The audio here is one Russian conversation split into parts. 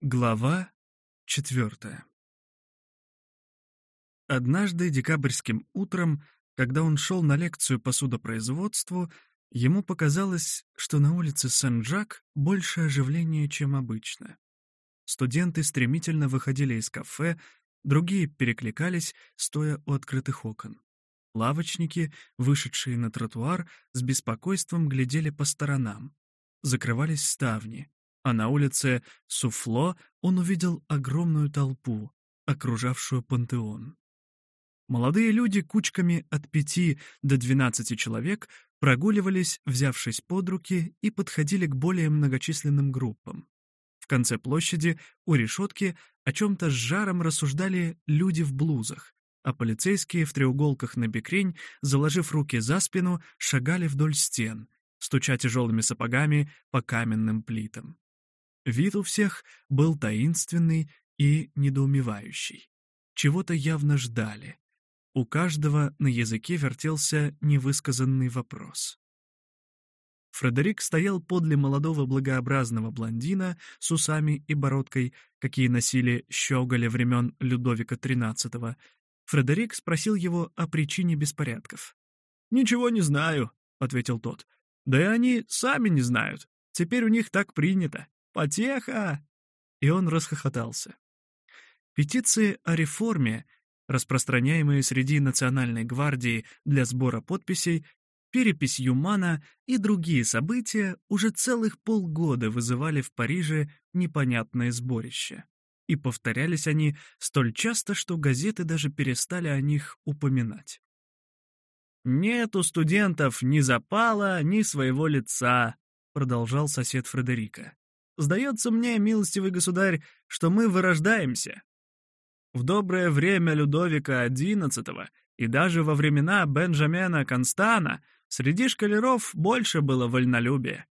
Глава четвертая. Однажды декабрьским утром, когда он шел на лекцию по судопроизводству, ему показалось, что на улице Сен-Жак больше оживления, чем обычно. Студенты стремительно выходили из кафе, другие перекликались, стоя у открытых окон. Лавочники, вышедшие на тротуар, с беспокойством глядели по сторонам. Закрывались ставни, а на улице Суфло он увидел огромную толпу, окружавшую пантеон. Молодые люди кучками от пяти до двенадцати человек прогуливались, взявшись под руки, и подходили к более многочисленным группам. В конце площади, у решетки, о чем-то с жаром рассуждали люди в блузах, а полицейские в треуголках на бекрень, заложив руки за спину, шагали вдоль стен, стуча тяжелыми сапогами по каменным плитам. Вид у всех был таинственный и недоумевающий. Чего-то явно ждали. У каждого на языке вертелся невысказанный вопрос. Фредерик стоял подле молодого благообразного блондина с усами и бородкой, какие носили щеголи времен Людовика XIII. Фредерик спросил его о причине беспорядков. «Ничего не знаю», — ответил тот. «Да и они сами не знают. Теперь у них так принято». Потеха!» И он расхохотался. Петиции о реформе, распространяемые среди Национальной гвардии для сбора подписей, перепись Юмана и другие события уже целых полгода вызывали в Париже непонятное сборище. И повторялись они столь часто, что газеты даже перестали о них упоминать. «Нет у студентов ни запала, ни своего лица», — продолжал сосед Фредерика. Сдается мне, милостивый государь, что мы вырождаемся. В доброе время Людовика XI и даже во времена Бенджамена Констана среди шкалеров больше было вольнолюбия.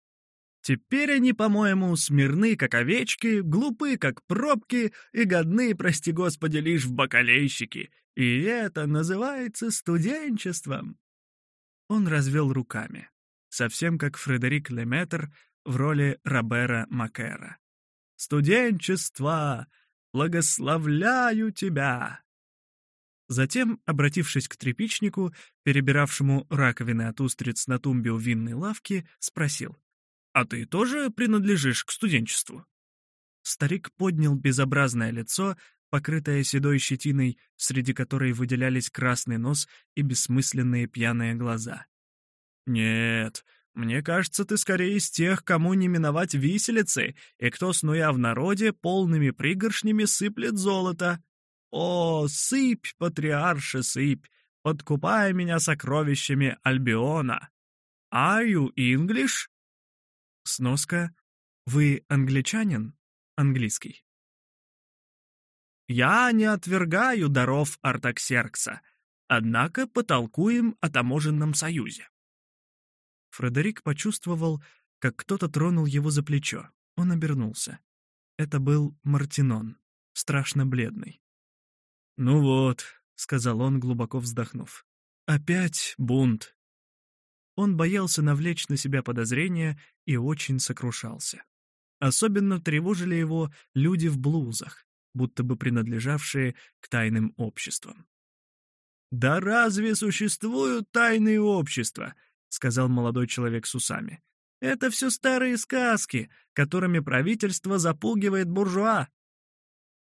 Теперь они, по-моему, смирны, как овечки, глупы, как пробки, и годны, прости господи, лишь в бокалейщики. И это называется студенчеством. Он развел руками. Совсем как Фредерик Леметр, в роли Робера Макера. «Студенчество! Благословляю тебя!» Затем, обратившись к тряпичнику, перебиравшему раковины от устриц на тумбе у винной лавки, спросил. «А ты тоже принадлежишь к студенчеству?» Старик поднял безобразное лицо, покрытое седой щетиной, среди которой выделялись красный нос и бессмысленные пьяные глаза. «Нет, мне кажется, ты скорее из тех, кому не миновать виселицы, и кто, снуя в народе, полными пригоршнями сыплет золото. О, сыпь, патриарша, сыпь, подкупая меня сокровищами Альбиона. Are you English? Сноска. Вы англичанин? Английский. Я не отвергаю даров Артаксеркса, однако потолкуем о таможенном союзе. Фредерик почувствовал, как кто-то тронул его за плечо. Он обернулся. Это был Мартинон, страшно бледный. «Ну вот», — сказал он, глубоко вздохнув, — «опять бунт». Он боялся навлечь на себя подозрения и очень сокрушался. Особенно тревожили его люди в блузах, будто бы принадлежавшие к тайным обществам. «Да разве существуют тайные общества?» — сказал молодой человек с усами. «Это все старые сказки, которыми правительство запугивает буржуа».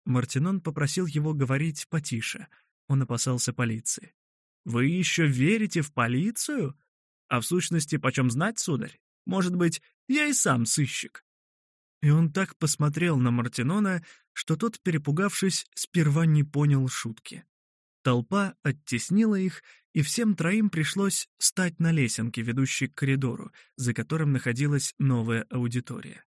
Мартинон попросил его говорить потише. Он опасался полиции. «Вы еще верите в полицию? А в сущности, почем знать, сударь? Может быть, я и сам сыщик». И он так посмотрел на Мартинона, что тот, перепугавшись, сперва не понял шутки. Толпа оттеснила их, и всем троим пришлось стать на лесенке, ведущей к коридору, за которым находилась новая аудитория.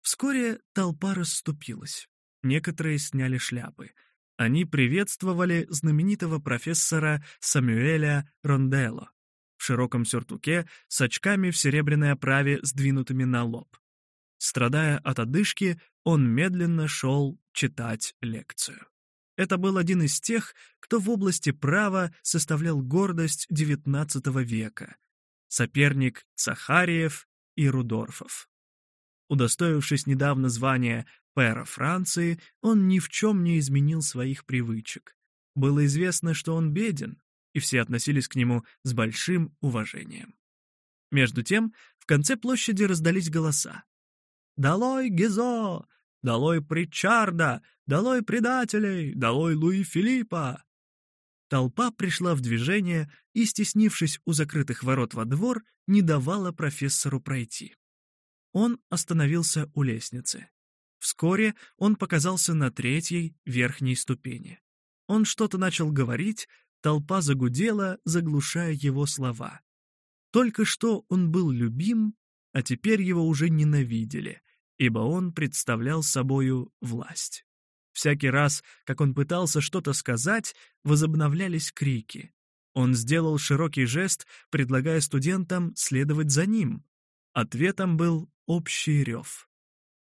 Вскоре толпа расступилась. Некоторые сняли шляпы. Они приветствовали знаменитого профессора Самюэля Ронделло в широком сюртуке с очками в серебряной оправе, сдвинутыми на лоб. Страдая от одышки, он медленно шел читать лекцию. Это был один из тех, кто в области права составлял гордость XIX века. Соперник Цахариев и Рудорфов. Удостоившись недавно звания пэра Франции, он ни в чем не изменил своих привычек. Было известно, что он беден, и все относились к нему с большим уважением. Между тем, в конце площади раздались голоса. «Долой Гизо! долой Причарда, долой предателей, долой Луи Филиппа!» Толпа пришла в движение и, стеснившись у закрытых ворот во двор, не давала профессору пройти. Он остановился у лестницы. Вскоре он показался на третьей, верхней ступени. Он что-то начал говорить, толпа загудела, заглушая его слова. Только что он был любим, а теперь его уже ненавидели ибо он представлял собою власть. Всякий раз, как он пытался что-то сказать, возобновлялись крики. Он сделал широкий жест, предлагая студентам следовать за ним. Ответом был общий рев.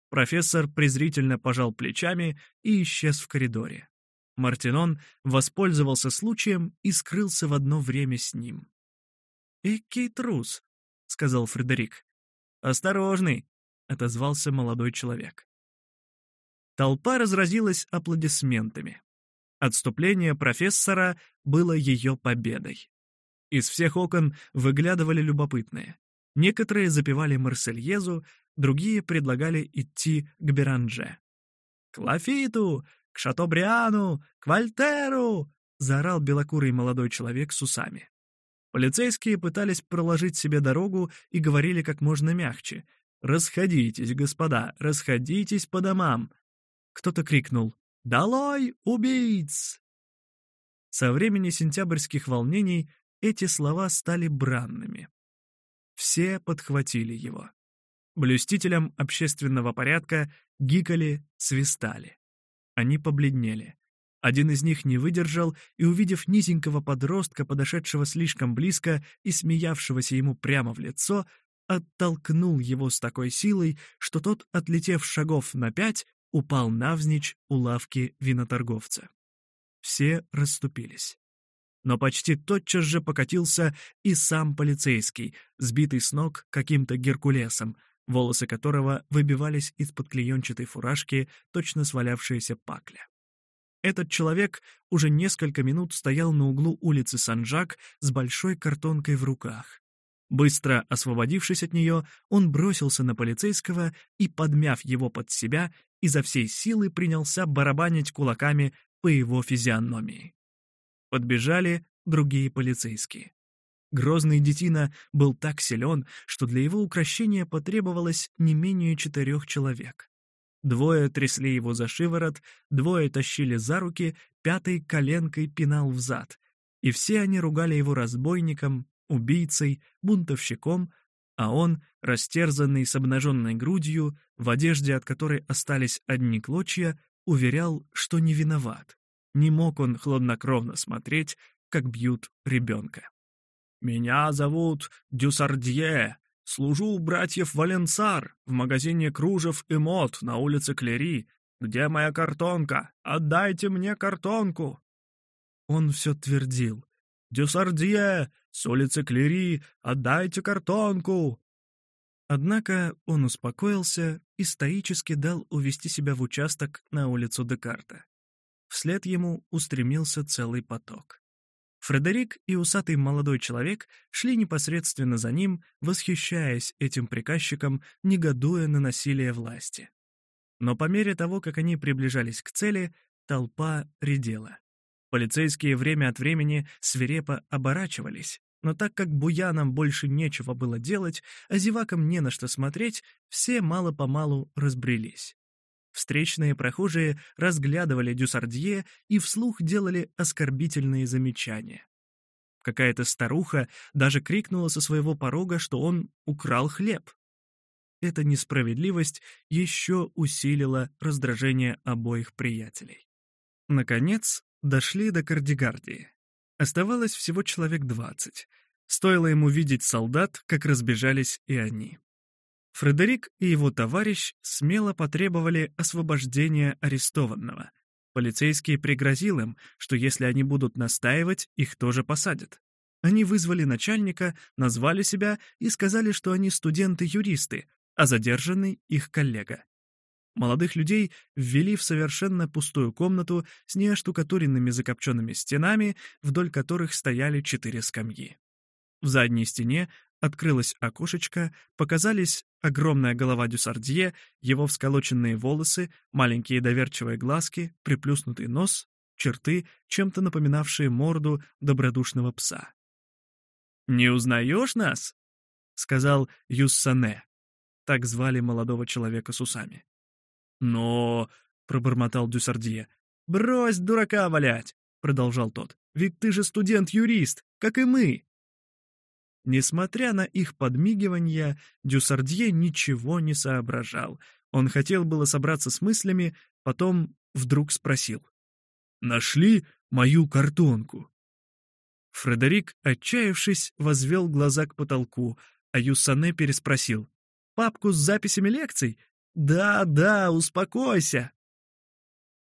Профессор презрительно пожал плечами и исчез в коридоре. Мартинон воспользовался случаем и скрылся в одно время с ним. «Экий трус», — сказал Фредерик. «Осторожный», — отозвался молодой человек. Толпа разразилась аплодисментами. Отступление профессора было ее победой. Из всех окон выглядывали любопытные. Некоторые запевали Марсельезу, другие предлагали идти к Беранже. «К Лафиту! К Шатобриану! К Вольтеру!» — заорал белокурый молодой человек с усами. Полицейские пытались проложить себе дорогу и говорили как можно мягче, «Расходитесь, господа, расходитесь по домам!» Кто-то крикнул «Долой, убийц!» Со времени сентябрьских волнений эти слова стали бранными. Все подхватили его. Блюстителям общественного порядка гикали, свистали. Они побледнели. Один из них не выдержал и, увидев низенького подростка, подошедшего слишком близко и смеявшегося ему прямо в лицо, оттолкнул его с такой силой, что тот, отлетев шагов на пять, упал навзничь у лавки виноторговца. Все расступились. Но почти тотчас же покатился и сам полицейский, сбитый с ног каким-то геркулесом, волосы которого выбивались из-под клеенчатой фуражки точно свалявшиеся пакля. Этот человек уже несколько минут стоял на углу улицы Санжак с большой картонкой в руках, Быстро освободившись от нее, он бросился на полицейского и, подмяв его под себя, изо всей силы принялся барабанить кулаками по его физиономии. Подбежали другие полицейские. Грозный детина был так силен, что для его укрощения потребовалось не менее четырех человек. Двое трясли его за шиворот, двое тащили за руки, пятый коленкой пинал взад, и все они ругали его разбойником, убийцей, бунтовщиком, а он, растерзанный с обнаженной грудью, в одежде от которой остались одни клочья, уверял, что не виноват. Не мог он хладнокровно смотреть, как бьют ребенка. «Меня зовут Дюсардье, служу у братьев Валенсар в магазине кружев и мод на улице Клери. Где моя картонка? Отдайте мне картонку!» Он все твердил. «Дюсардье, с улицы Клери, отдайте картонку!» Однако он успокоился и стоически дал увести себя в участок на улицу Декарта. Вслед ему устремился целый поток. Фредерик и усатый молодой человек шли непосредственно за ним, восхищаясь этим приказчиком, негодуя на насилие власти. Но по мере того, как они приближались к цели, толпа редела. Полицейские время от времени свирепо оборачивались, но так как буянам больше нечего было делать, а зевакам не на что смотреть, все мало-помалу разбрелись. Встречные прохожие разглядывали Дюсардье и вслух делали оскорбительные замечания. Какая-то старуха даже крикнула со своего порога, что он украл хлеб. Эта несправедливость еще усилила раздражение обоих приятелей. Наконец, дошли до Кардигардии. Оставалось всего человек двадцать. Стоило им увидеть солдат, как разбежались и они. Фредерик и его товарищ смело потребовали освобождения арестованного. Полицейский пригрозил им, что если они будут настаивать, их тоже посадят. Они вызвали начальника, назвали себя и сказали, что они студенты-юристы, а задержанный — их коллега. Молодых людей ввели в совершенно пустую комнату с неоштукатуренными закопченными стенами, вдоль которых стояли четыре скамьи. В задней стене открылось окошечко, показались огромная голова Дюсардье, его всколоченные волосы, маленькие доверчивые глазки, приплюснутый нос, черты, чем-то напоминавшие морду добродушного пса. «Не узнаешь нас?» — сказал Юссане. Так звали молодого человека с усами. Но... пробормотал Дюсардье. «Брось дурака валять!» — продолжал тот. «Ведь ты же студент-юрист, как и мы!» Несмотря на их подмигивания, Дюсардье ничего не соображал. Он хотел было собраться с мыслями, потом вдруг спросил. «Нашли мою картонку?» Фредерик, отчаявшись, возвел глаза к потолку, а Юсане переспросил. «Папку с записями лекций? Да, да, успокойся!»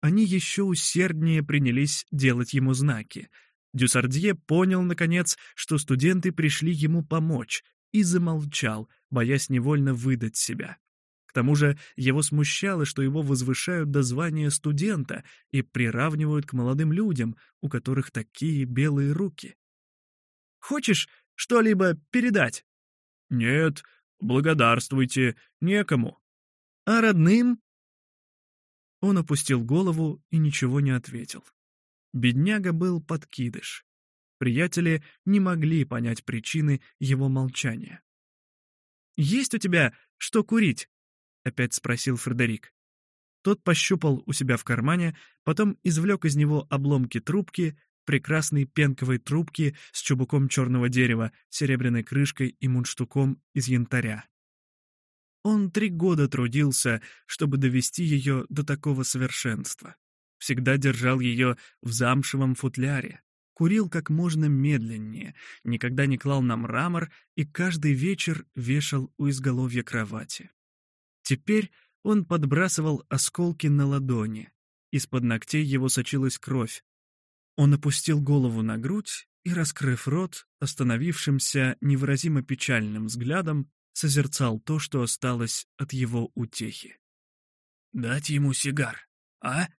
Они еще усерднее принялись делать ему знаки. Дюсардье понял, наконец, что студенты пришли ему помочь, и замолчал, боясь невольно выдать себя. К тому же его смущало, что его возвышают до звания студента и приравнивают к молодым людям, у которых такие белые руки. «Хочешь что-либо передать?» «Нет, благодарствуйте, некому», а родным?» Он опустил голову и ничего не ответил. Бедняга был подкидыш. Приятели не могли понять причины его молчания. «Есть у тебя что курить?» — опять спросил Фредерик. Тот пощупал у себя в кармане, потом извлек из него обломки трубки, прекрасной пенковой трубки с чубуком черного дерева, серебряной крышкой и мундштуком из янтаря. Он три года трудился, чтобы довести ее до такого совершенства. Всегда держал ее в замшевом футляре, курил как можно медленнее, никогда не клал на мрамор и каждый вечер вешал у изголовья кровати. Теперь он подбрасывал осколки на ладони. Из-под ногтей его сочилась кровь. Он опустил голову на грудь и, раскрыв рот, остановившимся невыразимо печальным взглядом, созерцал то, что осталось от его утехи. «Дать ему сигар, а?»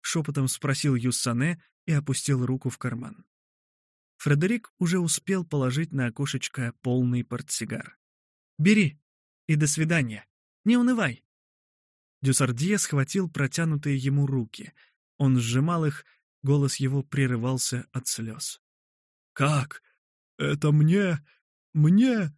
Шепотом спросил Юссане и опустил руку в карман. Фредерик уже успел положить на окошечко полный портсигар. «Бери! И до свидания! Не унывай!» Дюсардье схватил протянутые ему руки. Он сжимал их, голос его прерывался от слез. «Как? Это мне? Мне?»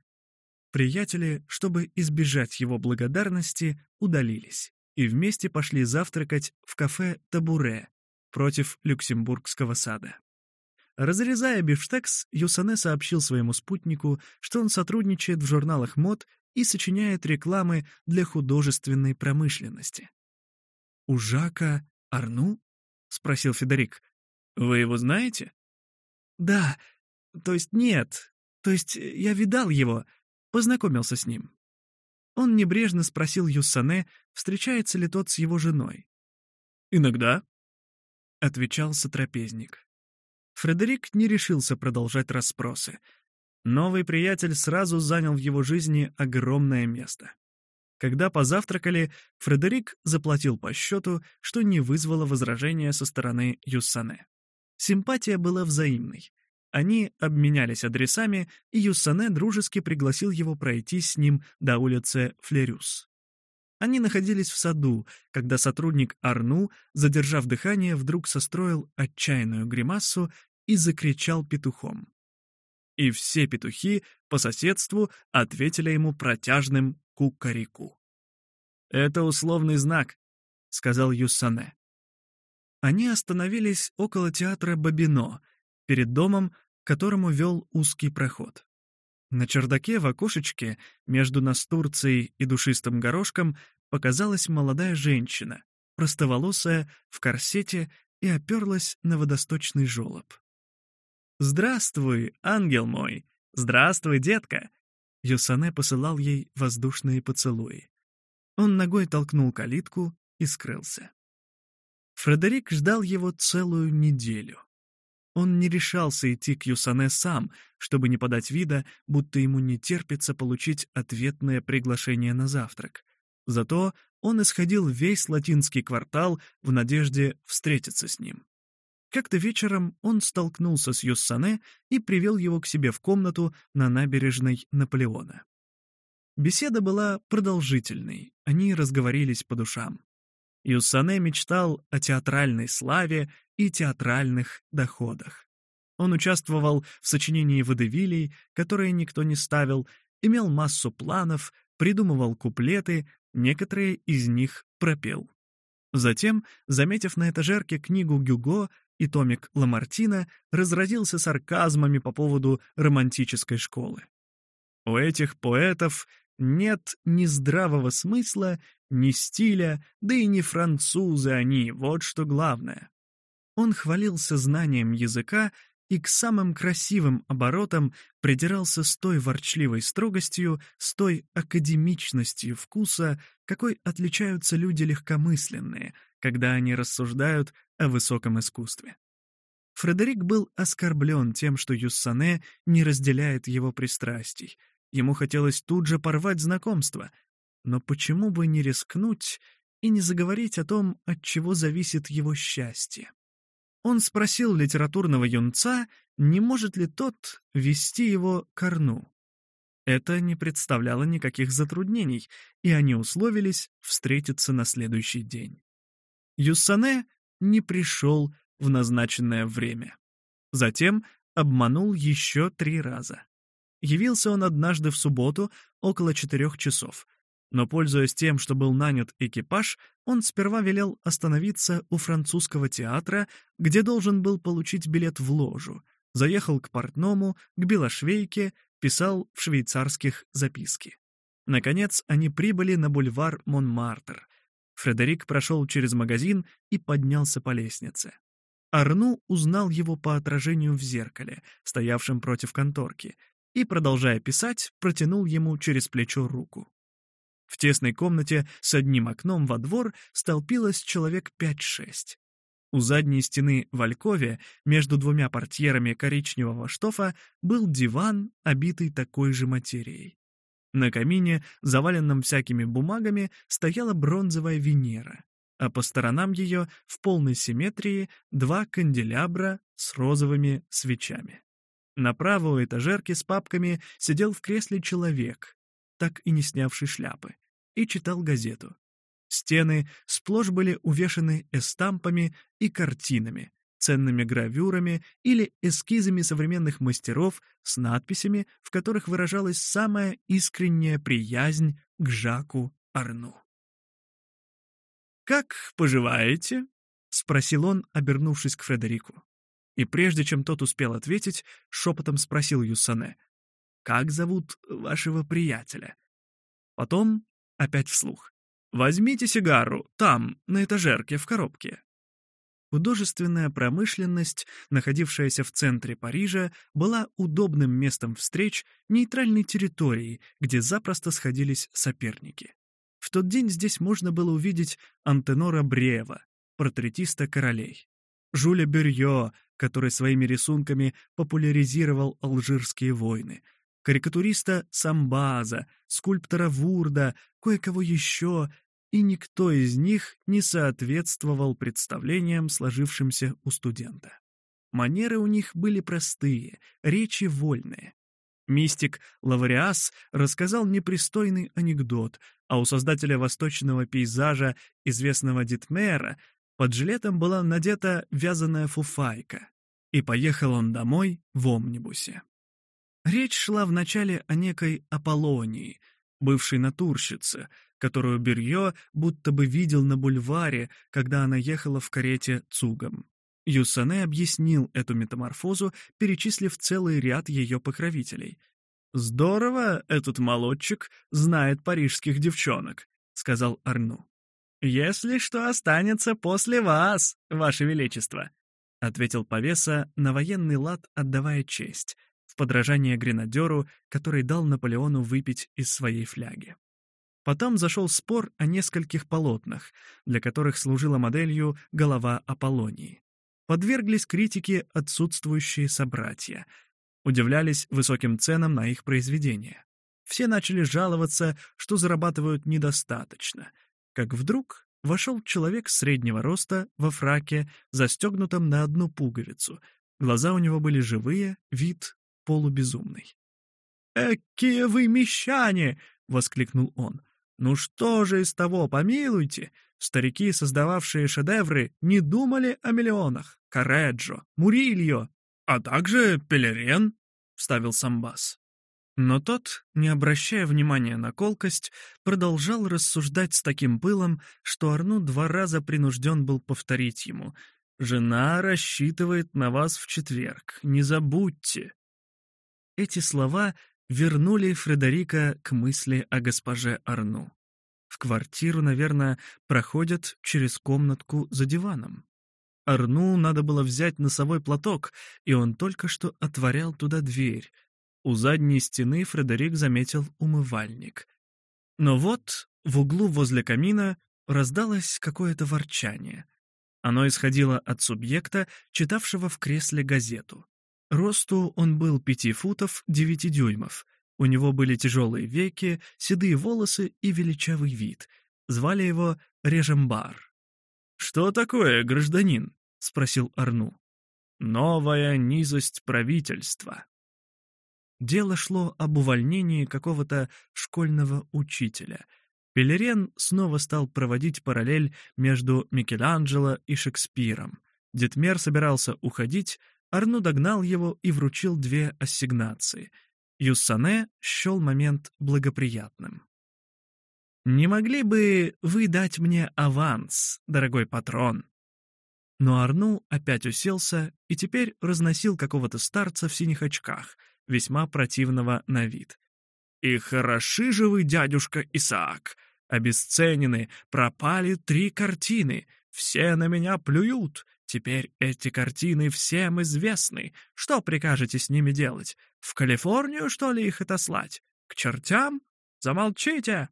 Приятели, чтобы избежать его благодарности, удалились и вместе пошли завтракать в кафе «Табуре» против Люксембургского сада. Разрезая бифштекс, Юсане сообщил своему спутнику, что он сотрудничает в журналах мод и сочиняет рекламы для художественной промышленности. «У Жака Арну?» — спросил Федерик. «Вы его знаете?» «Да, то есть нет, то есть я видал его, познакомился с ним. Он небрежно спросил Юсане, встречается ли тот с его женой. «Иногда», — отвечал сотрапезник. Фредерик не решился продолжать расспросы. Новый приятель сразу занял в его жизни огромное место. Когда позавтракали, Фредерик заплатил по счету, что не вызвало возражения со стороны Юссане. Симпатия была взаимной. Они обменялись адресами, и Юссане дружески пригласил его пройти с ним до улицы Флерюс. Они находились в саду, когда сотрудник Арну, задержав дыхание, вдруг состроил отчаянную гримасу и закричал петухом. И все петухи по соседству ответили ему протяжным кукарику. «Это условный знак», — сказал Юссане. Они остановились около театра Бабино — перед домом, которому вел узкий проход. На чердаке в окошечке между настурцией и душистым горошком показалась молодая женщина, простоволосая, в корсете и оперлась на водосточный желоб. «Здравствуй, ангел мой! Здравствуй, детка!» Йосане посылал ей воздушные поцелуи. Он ногой толкнул калитку и скрылся. Фредерик ждал его целую неделю. Он не решался идти к Юсане сам, чтобы не подать вида, будто ему не терпится получить ответное приглашение на завтрак. Зато он исходил весь латинский квартал в надежде встретиться с ним. Как-то вечером он столкнулся с Юссане и привел его к себе в комнату на набережной Наполеона. Беседа была продолжительной, они разговорились по душам. Юссане мечтал о театральной славе и театральных доходах. Он участвовал в сочинении водевилей, которые никто не ставил, имел массу планов, придумывал куплеты, некоторые из них пропел. Затем, заметив на этажерке книгу Гюго и томик Ламартина, разразился сарказмами по поводу романтической школы. У этих поэтов нет ни здравого смысла, ни стиля, да и не французы они, вот что главное. Он хвалился знанием языка и к самым красивым оборотам придирался с той ворчливой строгостью, с той академичностью вкуса, какой отличаются люди легкомысленные, когда они рассуждают о высоком искусстве. Фредерик был оскорблен тем, что Юссане не разделяет его пристрастий. Ему хотелось тут же порвать знакомство. Но почему бы не рискнуть и не заговорить о том, от чего зависит его счастье? Он спросил литературного юнца, не может ли тот вести его к Арну. Это не представляло никаких затруднений, и они условились встретиться на следующий день. Юссане не пришел в назначенное время. Затем обманул еще три раза. Явился он однажды в субботу около четырех часов — но, пользуясь тем, что был нанят экипаж, он сперва велел остановиться у французского театра, где должен был получить билет в ложу, заехал к портному, к белошвейке, писал в швейцарских записки. Наконец, они прибыли на бульвар Монмартр. Фредерик прошел через магазин и поднялся по лестнице. Арну узнал его по отражению в зеркале, стоявшем против конторки, и, продолжая писать, протянул ему через плечо руку. В тесной комнате с одним окном во двор столпилось человек 5-6. У задней стены в Алькове, между двумя портьерами коричневого штофа, был диван, обитый такой же материей. На камине, заваленном всякими бумагами, стояла бронзовая Венера, а по сторонам ее, в полной симметрии, два канделябра с розовыми свечами. На правой этажерке с папками сидел в кресле человек, так и не снявший шляпы, и читал газету. Стены сплошь были увешаны эстампами и картинами, ценными гравюрами или эскизами современных мастеров с надписями, в которых выражалась самая искренняя приязнь к Жаку Арну. «Как поживаете?» — спросил он, обернувшись к Фредерику. И прежде чем тот успел ответить, шепотом спросил Юсане — как зовут вашего приятеля?» Потом опять вслух. «Возьмите сигару, там, на этажерке, в коробке». Художественная промышленность, находившаяся в центре Парижа, была удобным местом встреч нейтральной территории, где запросто сходились соперники. В тот день здесь можно было увидеть Антенора Бреева, портретиста королей, Жуля Бюрье, который своими рисунками популяризировал алжирские войны — Карикатуриста Самбаза, скульптора Вурда, кое-кого еще, и никто из них не соответствовал представлениям, сложившимся у студента. Манеры у них были простые, речи вольные. Мистик Лавриас рассказал непристойный анекдот, а у создателя восточного пейзажа, известного Дитмера, под жилетом была надета вязаная фуфайка, и поехал он домой в омнибусе. Речь шла вначале о некой Аполлонии, бывшей натурщице, которую Берье будто бы видел на бульваре, когда она ехала в карете цугом. Юсане объяснил эту метаморфозу, перечислив целый ряд ее покровителей. «Здорово этот молодчик знает парижских девчонок», — сказал Арну. «Если что останется после вас, ваше величество», — ответил повеса на военный лад, отдавая честь — подражание гренадеру, который дал Наполеону выпить из своей фляги. Потом зашел спор о нескольких полотнах, для которых служила моделью голова Аполлонии. Подверглись критике отсутствующие собратья, удивлялись высоким ценам на их произведения. Все начали жаловаться, что зарабатывают недостаточно, как вдруг вошел человек среднего роста во фраке, застегнутом на одну пуговицу. Глаза у него были живые, вид полубезумный. «Экие вы мещане!» — воскликнул он. «Ну что же из того, помилуйте! Старики, создававшие шедевры, не думали о миллионах. Кареджо, Мурильо, а также Пелерен!» — вставил Самбас. Но тот, не обращая внимания на колкость, продолжал рассуждать с таким пылом, что Арну два раза принужден был повторить ему. «Жена рассчитывает на вас в четверг, не забудьте!» Эти слова вернули Фредерика к мысли о госпоже Арну. В квартиру, наверное, проходят через комнатку за диваном. Арну надо было взять носовой платок, и он только что отворял туда дверь. У задней стены Фредерик заметил умывальник. Но вот в углу возле камина раздалось какое-то ворчание. Оно исходило от субъекта, читавшего в кресле газету. Росту он был пяти футов девяти дюймов. У него были тяжелые веки, седые волосы и величавый вид. Звали его Режембар. «Что такое, гражданин?» — спросил Арну. «Новая низость правительства». Дело шло об увольнении какого-то школьного учителя. Пелерен снова стал проводить параллель между Микеланджело и Шекспиром. Детмер собирался уходить, Арну догнал его и вручил две ассигнации. Юссане счел момент благоприятным. «Не могли бы вы дать мне аванс, дорогой патрон?» Но Арну опять уселся и теперь разносил какого-то старца в синих очках, весьма противного на вид. «И хороши же вы, дядюшка Исаак! Обесценены, пропали три картины, все на меня плюют, Теперь эти картины всем известны. Что прикажете с ними делать? В Калифорнию, что ли, их отослать? К чертям? Замолчите!»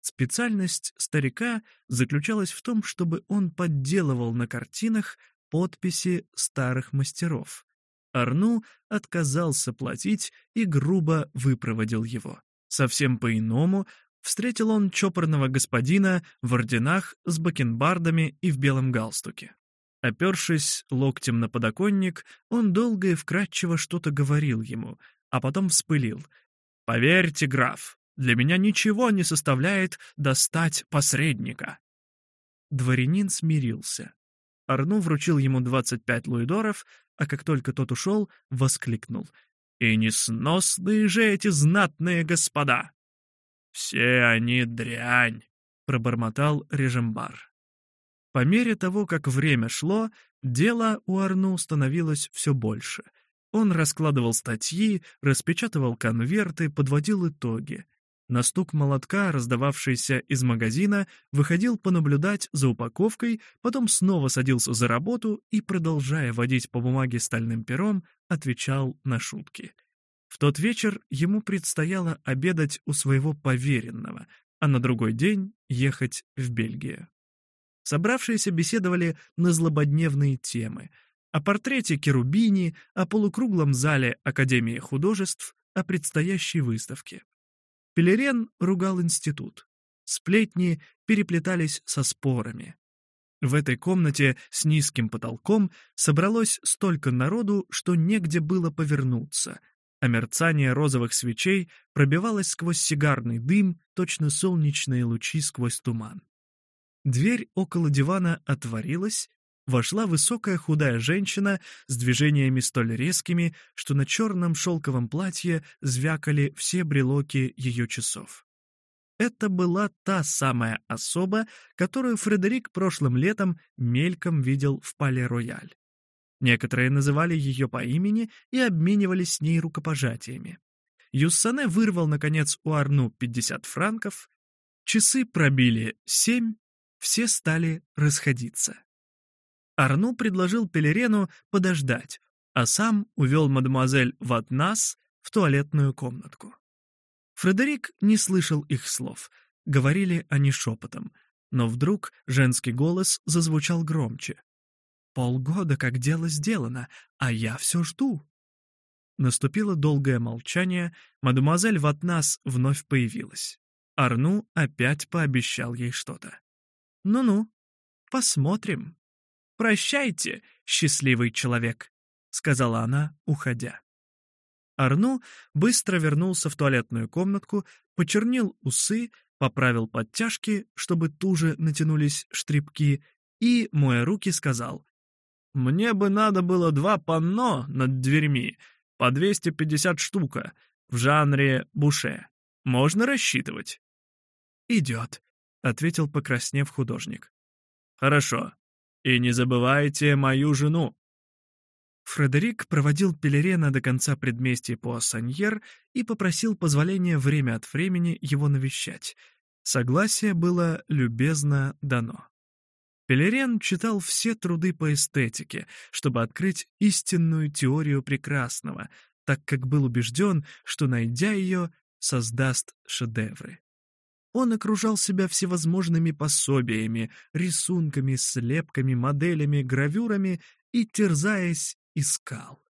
Специальность старика заключалась в том, чтобы он подделывал на картинах подписи старых мастеров. Арну отказался платить и грубо выпроводил его. Совсем по-иному встретил он чопорного господина в орденах с бакенбардами и в белом галстуке. Опершись локтем на подоконник, он долго и вкратчиво что-то говорил ему, а потом вспылил. «Поверьте, граф, для меня ничего не составляет достать посредника». Дворянин смирился. Арну вручил ему 25 луидоров, а как только тот ушел, воскликнул. «И несносные же эти знатные господа!» «Все они дрянь!» — пробормотал Режимбар. По мере того, как время шло, дело у Арну становилось все больше. Он раскладывал статьи, распечатывал конверты, подводил итоги. На стук молотка, раздававшийся из магазина, выходил понаблюдать за упаковкой, потом снова садился за работу и, продолжая водить по бумаге стальным пером, отвечал на шутки. В тот вечер ему предстояло обедать у своего поверенного, а на другой день ехать в Бельгию собравшиеся беседовали на злободневные темы — о портрете Керубини, о полукруглом зале Академии художеств, о предстоящей выставке. Пелерен ругал институт. Сплетни переплетались со спорами. В этой комнате с низким потолком собралось столько народу, что негде было повернуться, а мерцание розовых свечей пробивалось сквозь сигарный дым, точно солнечные лучи сквозь туман. Дверь около дивана отворилась, вошла высокая худая женщина с движениями столь резкими, что на черном шелковом платье звякали все брелоки ее часов. Это была та самая особа, которую Фредерик прошлым летом мельком видел в Пале-Рояль. Некоторые называли ее по имени и обменивались с ней рукопожатиями. Юссане вырвал, наконец, у Арну 50 франков, часы пробили 7, все стали расходиться. Арну предложил Пелерену подождать, а сам увел мадемуазель в Ватнас в туалетную комнатку. Фредерик не слышал их слов, говорили они шепотом, но вдруг женский голос зазвучал громче. «Полгода, как дело сделано, а я все жду». Наступило долгое молчание, мадемуазель в Ватнас вновь появилась. Арну опять пообещал ей что-то. «Ну-ну, посмотрим. Прощайте, счастливый человек», — сказала она, уходя. Арну быстро вернулся в туалетную комнатку, почернил усы, поправил подтяжки, чтобы туже натянулись штрипки, и, моя руки, сказал, «Мне бы надо было два панно над дверьми, по 250 штука, в жанре буше. Можно рассчитывать?» «Идет», — ответил покраснев художник. «Хорошо. И не забывайте мою жену». Фредерик проводил Пелерена до конца предместья Пуассаньер и попросил позволения время от времени его навещать. Согласие было любезно дано. Пелерен читал все труды по эстетике, чтобы открыть истинную теорию прекрасного, так как был убежден, что, найдя ее, создаст шедевры. Он окружал себя всевозможными пособиями, рисунками, слепками, моделями, гравюрами и, терзаясь, искал.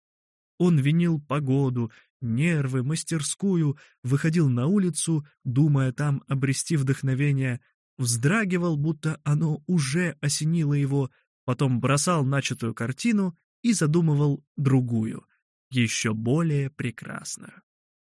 Он винил погоду, нервы, мастерскую, выходил на улицу, думая там обрести вдохновение, вздрагивал, будто оно уже осенило его, потом бросал начатую картину и задумывал другую, еще более прекрасную.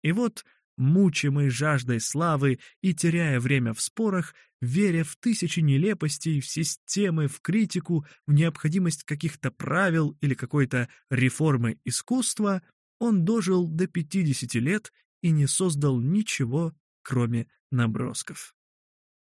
И вот мучимый жаждой славы и теряя время в спорах, веря в тысячи нелепостей, в системы, в критику, в необходимость каких-то правил или какой-то реформы искусства, он дожил до 50 лет и не создал ничего, кроме набросков.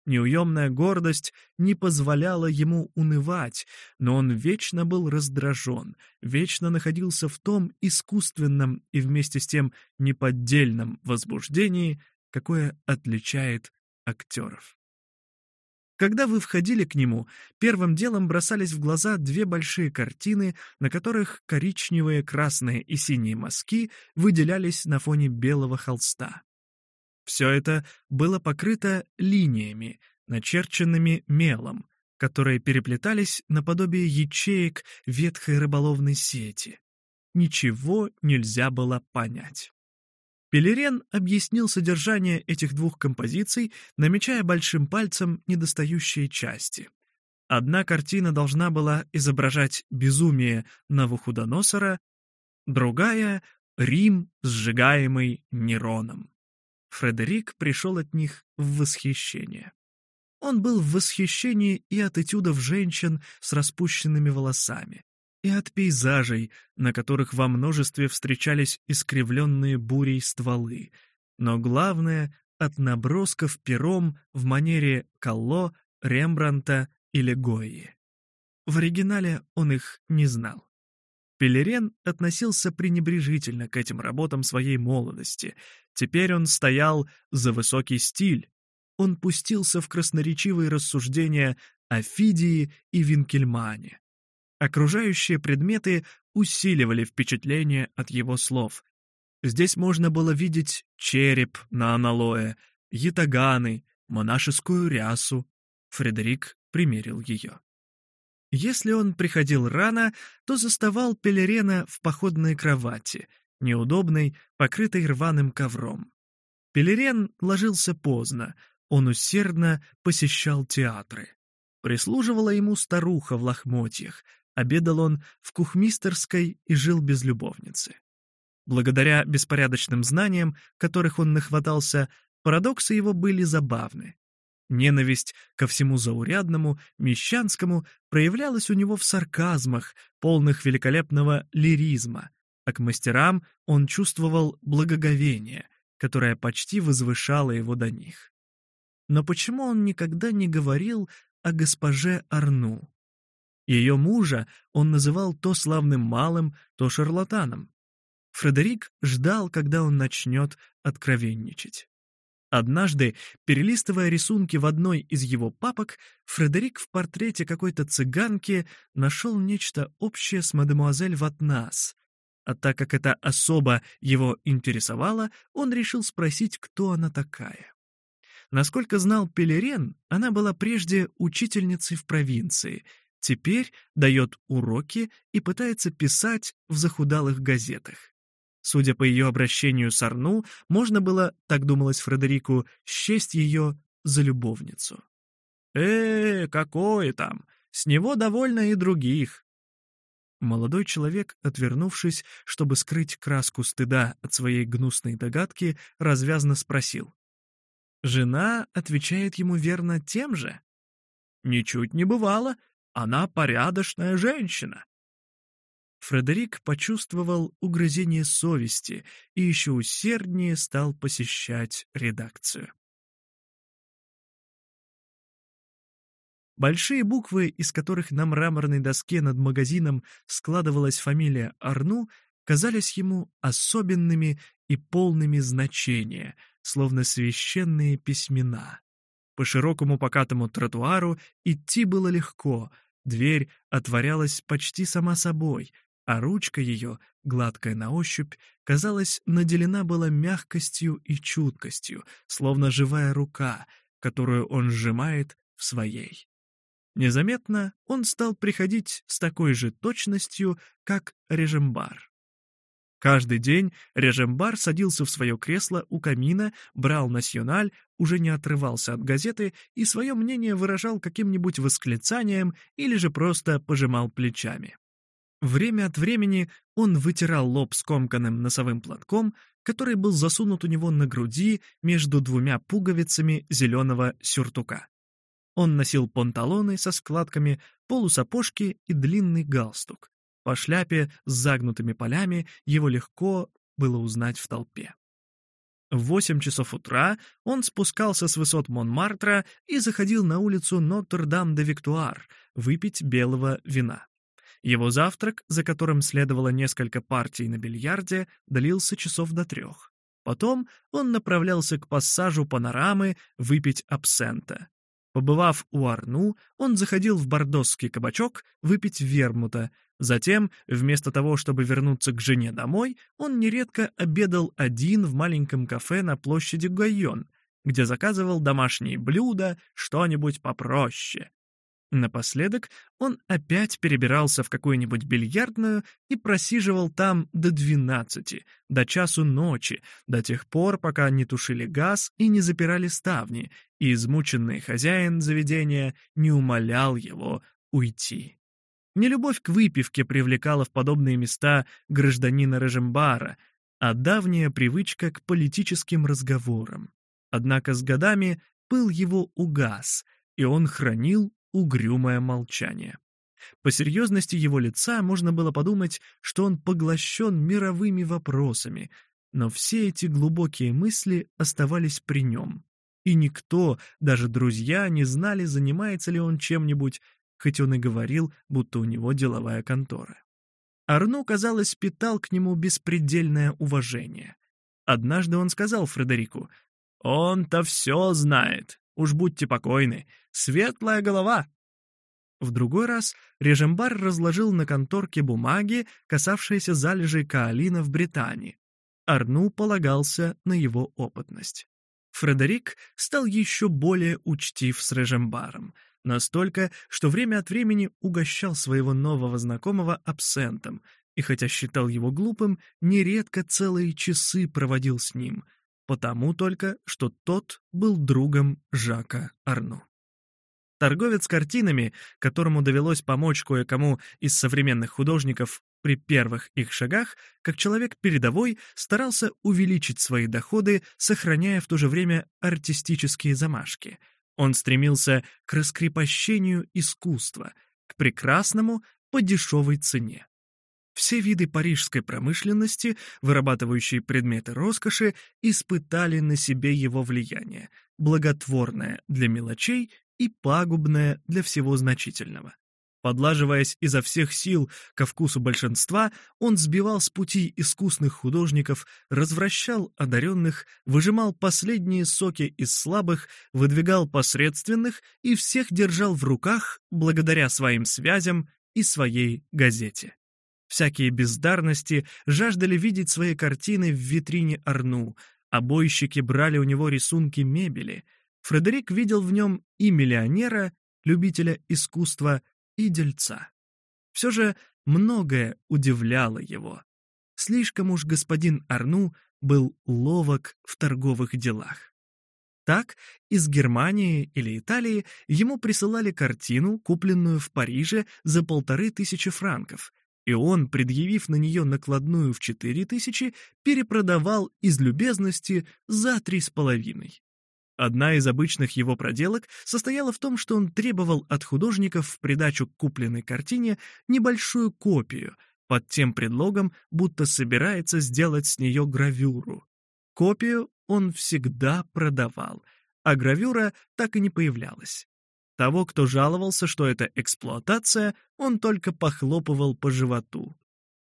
Неуемная гордость не позволяла ему унывать, но он вечно был раздражен, вечно находился в том искусственном и вместе с тем неподдельном возбуждении, какое отличает актеров. Когда вы входили к нему, первым делом бросались в глаза две большие картины, на которых коричневые, красные и синие мазки выделялись на фоне белого холста. Все это было покрыто линиями, начерченными мелом, которые переплетались наподобие ячеек ветхой рыболовной сети. Ничего нельзя было понять. Пелерен объяснил содержание этих двух композиций, намечая большим пальцем недостающие части. Одна картина должна была изображать безумие Навуходоносора, другая — Рим, сжигаемый Нероном. Фредерик пришел от них в восхищение. Он был в восхищении и от этюдов женщин с распущенными волосами, и от пейзажей, на которых во множестве встречались искривленные бурей стволы, но главное — от набросков пером в манере Калло, Рембранта или Гои. В оригинале он их не знал. Пелерен относился пренебрежительно к этим работам своей молодости. Теперь он стоял за высокий стиль. Он пустился в красноречивые рассуждения о Фидии и Винкельмане. Окружающие предметы усиливали впечатление от его слов. Здесь можно было видеть череп на аналое, ятаганы, монашескую рясу. Фредерик примерил ее. Если он приходил рано, то заставал Пелерена в походной кровати, неудобной, покрытой рваным ковром. Пелерен ложился поздно, он усердно посещал театры. Прислуживала ему старуха в лохмотьях, обедал он в кухмистерской и жил без любовницы. Благодаря беспорядочным знаниям, которых он нахватался, парадоксы его были забавны. Ненависть ко всему заурядному, мещанскому проявлялась у него в сарказмах, полных великолепного лиризма, а к мастерам он чувствовал благоговение, которое почти возвышало его до них. Но почему он никогда не говорил о госпоже Арну? Ее мужа он называл то славным малым, то шарлатаном. Фредерик ждал, когда он начнет откровенничать. Однажды, перелистывая рисунки в одной из его папок, Фредерик в портрете какой-то цыганки нашел нечто общее с мадемуазель Ватнас. А так как это особо его интересовало, он решил спросить, кто она такая. Насколько знал Пелерен, она была прежде учительницей в провинции, теперь дает уроки и пытается писать в захудалых газетах. Судя по ее обращению с Арну, можно было, так думалось Фредерику, счесть ее за любовницу. «Э, какое там! С него довольно и других!» Молодой человек, отвернувшись, чтобы скрыть краску стыда от своей гнусной догадки, развязно спросил. «Жена отвечает ему верно тем же?» «Ничуть не бывало. Она порядочная женщина. Фредерик почувствовал угрызение совести и еще усерднее стал посещать редакцию. Большие буквы, из которых на мраморной доске над магазином складывалась фамилия Арну, казались ему особенными и полными значения, словно священные письмена. По широкому покатому тротуару идти было легко, дверь отворялась почти сама собой — а ручка ее, гладкая на ощупь, казалось, наделена была мягкостью и чуткостью, словно живая рука, которую он сжимает в своей. Незаметно он стал приходить с такой же точностью, как Режимбар. Каждый день Режембар садился в свое кресло у камина, брал «Националь», уже не отрывался от газеты и свое мнение выражал каким-нибудь восклицанием или же просто пожимал плечами. Время от времени он вытирал лоб скомканным носовым платком, который был засунут у него на груди между двумя пуговицами зеленого сюртука. Он носил панталоны со складками, полусапожки и длинный галстук. По шляпе с загнутыми полями его легко было узнать в толпе. В 8 часов утра он спускался с высот Монмартра и заходил на улицу Нотр-Дам-де-Виктуар выпить белого вина. Его завтрак, за которым следовало несколько партий на бильярде, длился часов до трех. Потом он направлялся к пассажу панорамы выпить абсента. Побывав у Арну, он заходил в бордосский кабачок выпить вермута. Затем, вместо того, чтобы вернуться к жене домой, он нередко обедал один в маленьком кафе на площади Гайон, где заказывал домашние блюда, что-нибудь попроще. Напоследок он опять перебирался в какую-нибудь бильярдную и просиживал там до двенадцати, до часу ночи, до тех пор, пока не тушили газ и не запирали ставни, и измученный хозяин заведения не умолял его уйти. Нелюбовь к выпивке привлекала в подобные места гражданина Рожембара, а давняя привычка к политическим разговорам. Однако с годами пыл его угас, и он хранил угрюмое молчание. По серьезности его лица можно было подумать, что он поглощен мировыми вопросами, но все эти глубокие мысли оставались при нем. И никто, даже друзья, не знали, занимается ли он чем-нибудь, хоть он и говорил, будто у него деловая контора. Арну казалось, питал к нему беспредельное уважение. Однажды он сказал Фредерику, «Он-то все знает, Уж будьте покойны. Светлая голова!» В другой раз Режембар разложил на конторке бумаги, касавшиеся залежей каолина в Британии. Арну полагался на его опытность. Фредерик стал еще более учтив с Режембаром, настолько, что время от времени угощал своего нового знакомого абсентом, и хотя считал его глупым, нередко целые часы проводил с ним — потому только, что тот был другом Жака Арно. Торговец картинами, которому довелось помочь кое-кому из современных художников при первых их шагах, как человек передовой старался увеличить свои доходы, сохраняя в то же время артистические замашки. Он стремился к раскрепощению искусства, к прекрасному по дешевой цене. Все виды парижской промышленности, вырабатывающие предметы роскоши, испытали на себе его влияние, благотворное для мелочей и пагубное для всего значительного. Подлаживаясь изо всех сил ко вкусу большинства, он сбивал с пути искусных художников, развращал одаренных, выжимал последние соки из слабых, выдвигал посредственных и всех держал в руках благодаря своим связям и своей газете. Всякие бездарности жаждали видеть свои картины в витрине Арну, а бойщики брали у него рисунки мебели. Фредерик видел в нем и миллионера, любителя искусства, и дельца. Все же многое удивляло его. Слишком уж господин Арну был ловок в торговых делах. Так, из Германии или Италии ему присылали картину, купленную в Париже за полторы тысячи франков — и он, предъявив на нее накладную в 4000, перепродавал из любезности за 3,5. Одна из обычных его проделок состояла в том, что он требовал от художников в придачу к купленной картине небольшую копию, под тем предлогом, будто собирается сделать с нее гравюру. Копию он всегда продавал, а гравюра так и не появлялась. Того, кто жаловался, что это эксплуатация, он только похлопывал по животу.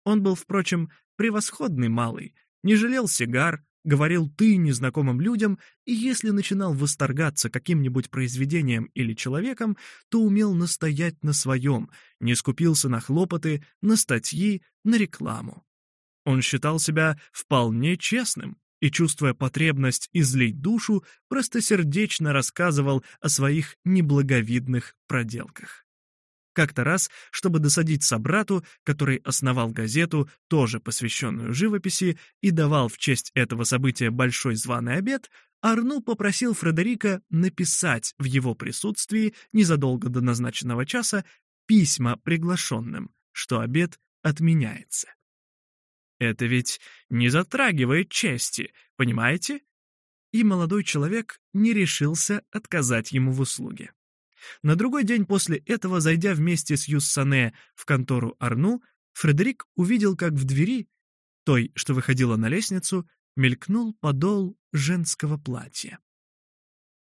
Он был, впрочем, превосходный малый, не жалел сигар, говорил «ты» незнакомым людям, и если начинал восторгаться каким-нибудь произведением или человеком, то умел настоять на своем, не скупился на хлопоты, на статьи, на рекламу. Он считал себя вполне честным, и, чувствуя потребность излить душу, простосердечно рассказывал о своих неблаговидных проделках. Как-то раз, чтобы досадить собрату, который основал газету, тоже посвященную живописи, и давал в честь этого события большой званый обед, Арну попросил Фредерика написать в его присутствии незадолго до назначенного часа письма приглашенным, что обед отменяется. Это ведь не затрагивает чести, понимаете? И молодой человек не решился отказать ему в услуге. На другой день после этого, зайдя вместе с Юссане в контору Арну, Фредерик увидел, как в двери, той, что выходила на лестницу, мелькнул подол женского платья.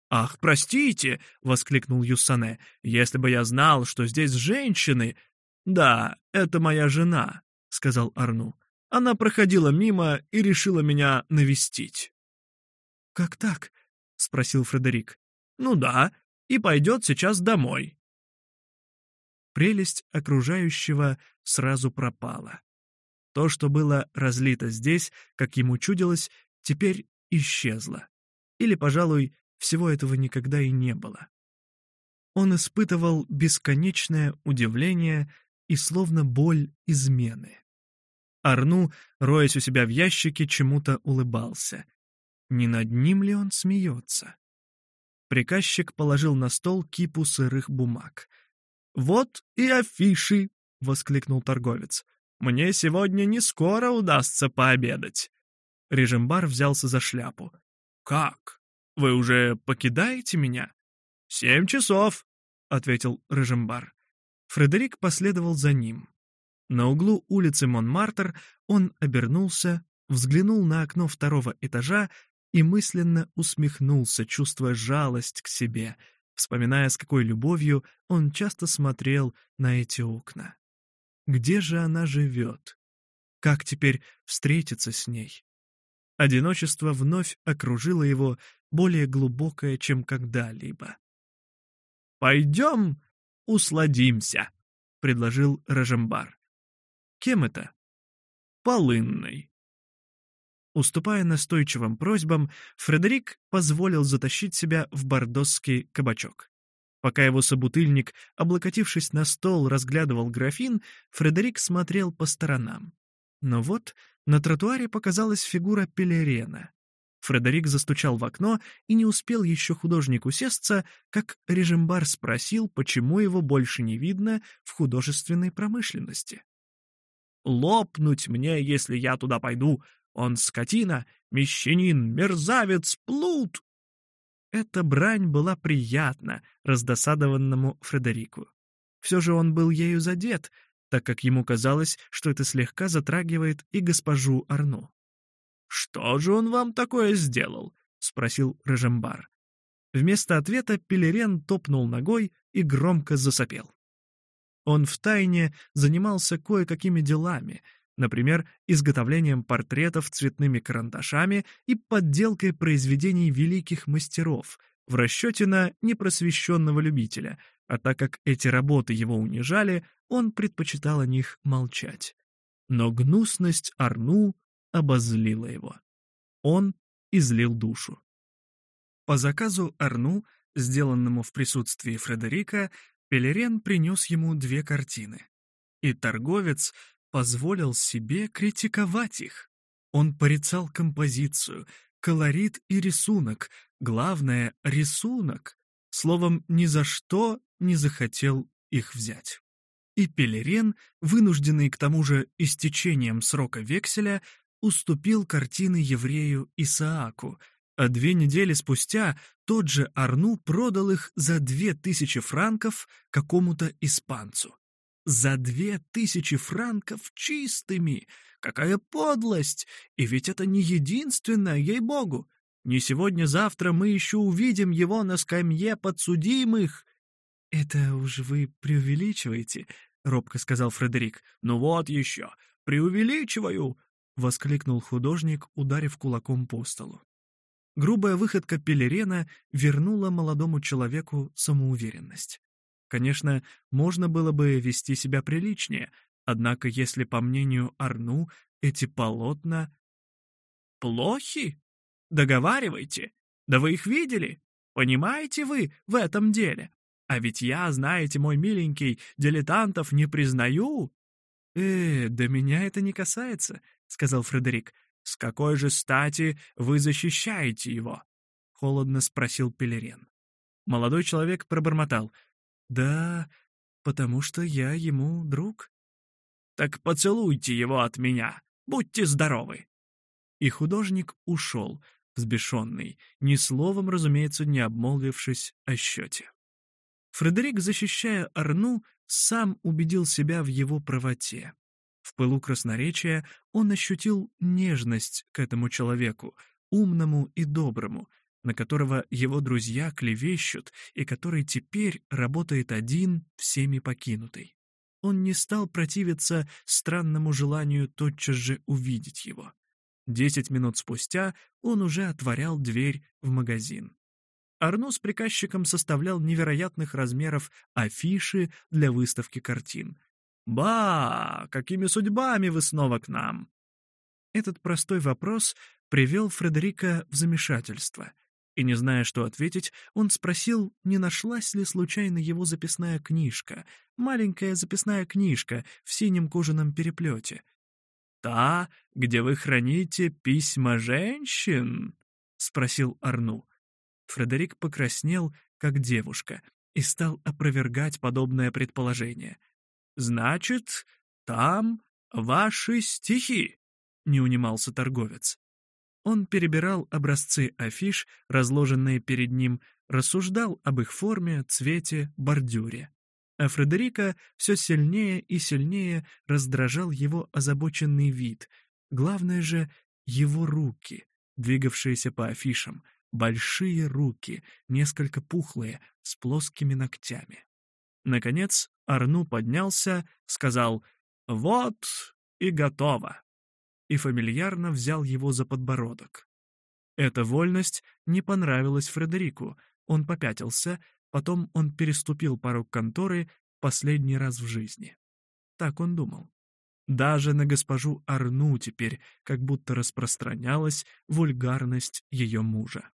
«Ах, простите!» — воскликнул Юссане. «Если бы я знал, что здесь женщины...» «Да, это моя жена», — сказал Арну. Она проходила мимо и решила меня навестить. «Как так?» — спросил Фредерик. «Ну да, и пойдет сейчас домой». Прелесть окружающего сразу пропала. То, что было разлито здесь, как ему чудилось, теперь исчезло. Или, пожалуй, всего этого никогда и не было. Он испытывал бесконечное удивление и словно боль измены. Арну, роясь у себя в ящике, чему-то улыбался. Не над ним ли он смеется? Приказчик положил на стол кипу сырых бумаг. «Вот и афиши!» — воскликнул торговец. «Мне сегодня не скоро удастся пообедать». Режимбар взялся за шляпу. «Как? Вы уже покидаете меня?» «Семь часов», — ответил Режимбар. Фредерик последовал за ним. На углу улицы Монмартр он обернулся, взглянул на окно второго этажа и мысленно усмехнулся, чувствуя жалость к себе, вспоминая, с какой любовью он часто смотрел на эти окна. Где же она живет? Как теперь встретиться с ней? Одиночество вновь окружило его, более глубокое, чем когда-либо. «Пойдем усладимся», — предложил Рожембар. Кем это? Полынный. Уступая настойчивым просьбам, Фредерик позволил затащить себя в бордосский кабачок. Пока его собутыльник, облокотившись на стол, разглядывал графин, Фредерик смотрел по сторонам. Но вот на тротуаре показалась фигура пелерена. Фредерик застучал в окно и не успел еще художник усесться, как Режимбар спросил, почему его больше не видно в художественной промышленности лопнуть мне, если я туда пойду. Он скотина, мещанин, мерзавец, плут!» Эта брань была приятна раздосадованному Фредерику. Все же он был ею задет, так как ему казалось, что это слегка затрагивает и госпожу Арну. «Что же он вам такое сделал?» — спросил Рожембар. Вместо ответа Пелерен топнул ногой и громко засопел. Он втайне занимался кое-какими делами, например, изготовлением портретов цветными карандашами и подделкой произведений великих мастеров в расчете на непросвещенного любителя, а так как эти работы его унижали, он предпочитал о них молчать. Но гнусность Арну обозлила его. Он излил душу. По заказу Арну, сделанному в присутствии Фредерика, Пелерен принес ему две картины, и торговец позволил себе критиковать их. Он порицал композицию, колорит и рисунок, главное — рисунок. Словом, ни за что не захотел их взять. И Пелерен, вынужденный к тому же истечением срока векселя, уступил картины еврею Исааку — а две недели спустя тот же Арну продал их за две тысячи франков какому-то испанцу. За две тысячи франков чистыми! Какая подлость! И ведь это не единственное, ей-богу! Не сегодня-завтра мы еще увидим его на скамье подсудимых!» «Это уж вы преувеличиваете», — робко сказал Фредерик. «Ну вот еще! Преувеличиваю!» — воскликнул художник, ударив кулаком по столу. Грубая выходка Пелерена вернула молодому человеку самоуверенность. Конечно, можно было бы вести себя приличнее, однако, если, по мнению Арну, эти полотна... «Плохи? Договаривайте! Да вы их видели! Понимаете вы в этом деле? А ведь я, знаете, мой миленький, дилетантов не признаю!» «Э, да меня это не касается», — сказал Фредерик. С какой же стати вы защищаете его?» — холодно спросил Пелерен. Молодой человек пробормотал. «Да, потому что я ему друг». «Так поцелуйте его от меня. Будьте здоровы». И художник ушел, взбешенный, ни словом, разумеется, не обмолвившись о счете. Фредерик, защищая Арну, сам убедил себя в его правоте. В пылу красноречия он ощутил нежность к этому человеку, умному и доброму, на которого его друзья клевещут и который теперь работает один, всеми покинутый. Он не стал противиться странному желанию тотчас же увидеть его. Десять минут спустя он уже отворял дверь в магазин. Арно с приказчиком составлял невероятных размеров афиши для выставки картин, «Ба, какими судьбами вы снова к нам?» Этот простой вопрос привел Фредерика в замешательство. И не зная, что ответить, он спросил, не нашлась ли случайно его записная книжка, маленькая записная книжка в синем кожаном переплете. «Та, где вы храните письма женщин?» — спросил Арну. Фредерик покраснел, как девушка, и стал опровергать подобное предположение — Значит, там ваши стихи, не унимался торговец. Он перебирал образцы афиш, разложенные перед ним, рассуждал об их форме, цвете, бордюре. А Фредерика все сильнее и сильнее раздражал его озабоченный вид. Главное же — его руки, двигавшиеся по афишам, большие руки, несколько пухлые, с плоскими ногтями. Наконец, Арну поднялся, сказал «Вот и готово» и фамильярно взял его за подбородок. Эта вольность не понравилась Фредерику, он попятился, потом он переступил порог конторы последний раз в жизни. Так он думал. Даже на госпожу Арну теперь как будто распространялась вульгарность ее мужа.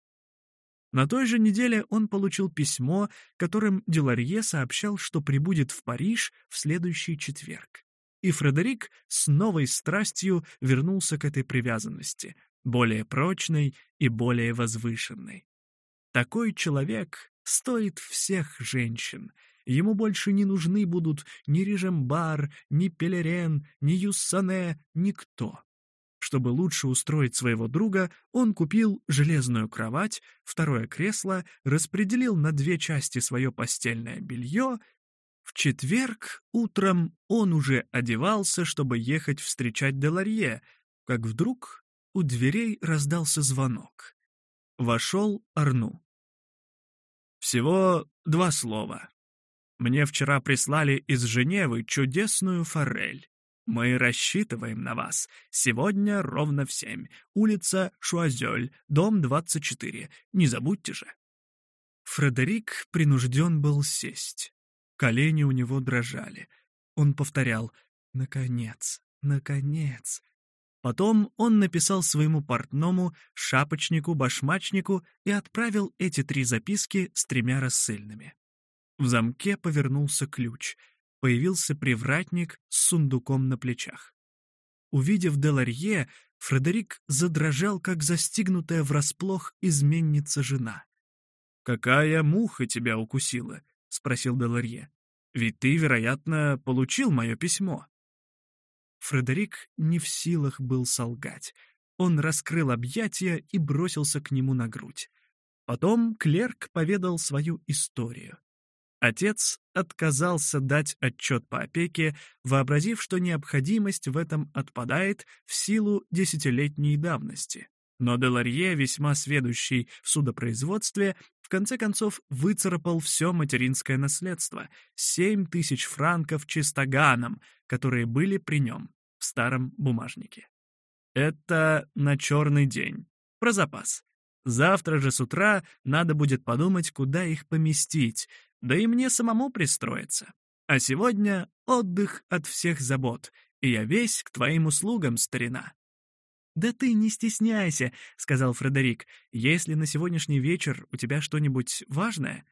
На той же неделе он получил письмо, которым Деларье сообщал, что прибудет в Париж в следующий четверг. И Фредерик с новой страстью вернулся к этой привязанности, более прочной и более возвышенной. Такой человек стоит всех женщин. Ему больше не нужны будут ни Рижембар, ни Пелерен, ни Юссане, никто чтобы лучше устроить своего друга, он купил железную кровать, второе кресло, распределил на две части свое постельное белье. В четверг утром он уже одевался, чтобы ехать встречать Деларье, как вдруг у дверей раздался звонок. Вошел Арну. «Всего два слова. Мне вчера прислали из Женевы чудесную форель. Мы рассчитываем на вас. Сегодня ровно в семь. Улица Шуазель, дом 24. Не забудьте же». Фредерик принужден был сесть. Колени у него дрожали. Он повторял «Наконец, наконец». Потом он написал своему портному, шапочнику, башмачнику и отправил эти три записки с тремя рассыльными. В замке повернулся ключ — появился привратник с сундуком на плечах. Увидев Деларье, Фредерик задрожал, как застигнутая врасплох изменница жена. «Какая муха тебя укусила?» — спросил Деларье. «Ведь ты, вероятно, получил мое письмо». Фредерик не в силах был солгать. Он раскрыл объятия и бросился к нему на грудь. Потом клерк поведал свою историю. Отец отказался дать отчет по опеке, вообразив, что необходимость в этом отпадает в силу десятилетней давности. Но Деларье, весьма сведущий в судопроизводстве, в конце концов выцарапал все материнское наследство — 7 тысяч франков чистоганом, которые были при нем в старом бумажнике. Это на черный день, про запас. Завтра же с утра надо будет подумать, куда их поместить, да и мне самому пристроиться. А сегодня отдых от всех забот, и я весь к твоим услугам, старина». «Да ты не стесняйся», — сказал Фредерик, — «если на сегодняшний вечер у тебя что-нибудь важное».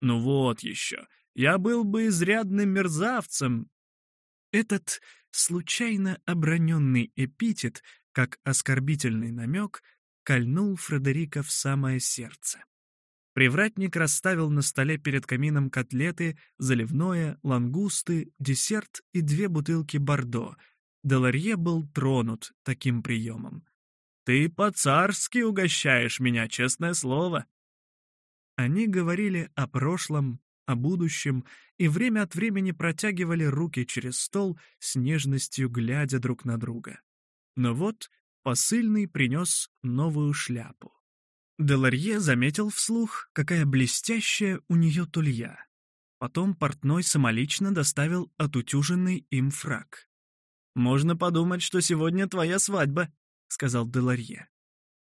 «Ну вот еще, я был бы изрядным мерзавцем». Этот случайно оброненный эпитет, как оскорбительный намек, кольнул Фредерика в самое сердце. Привратник расставил на столе перед камином котлеты, заливное, лангусты, десерт и две бутылки бордо. Деларье был тронут таким приемом. «Ты по-царски угощаешь меня, честное слово!» Они говорили о прошлом, о будущем и время от времени протягивали руки через стол с нежностью, глядя друг на друга. Но вот посыльный принес новую шляпу. Деларье заметил вслух, какая блестящая у нее тулья. Потом портной самолично доставил отутюженный им фраг. «Можно подумать, что сегодня твоя свадьба», — сказал Деларье.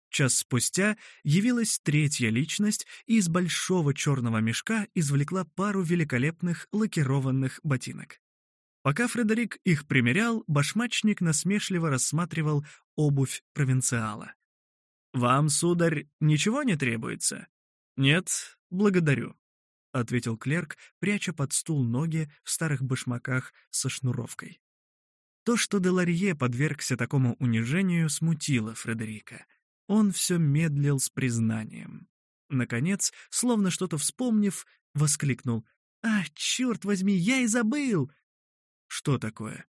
Час спустя явилась третья личность и из большого черного мешка извлекла пару великолепных лакированных ботинок. Пока Фредерик их примерял, башмачник насмешливо рассматривал обувь провинциала. «Вам, сударь, ничего не требуется?» «Нет, благодарю», — ответил клерк, пряча под стул ноги в старых башмаках со шнуровкой. То, что Деларье подвергся такому унижению, смутило Фредерика. Он все медлил с признанием. Наконец, словно что-то вспомнив, воскликнул. «А, черт возьми, я и забыл!» «Что такое?»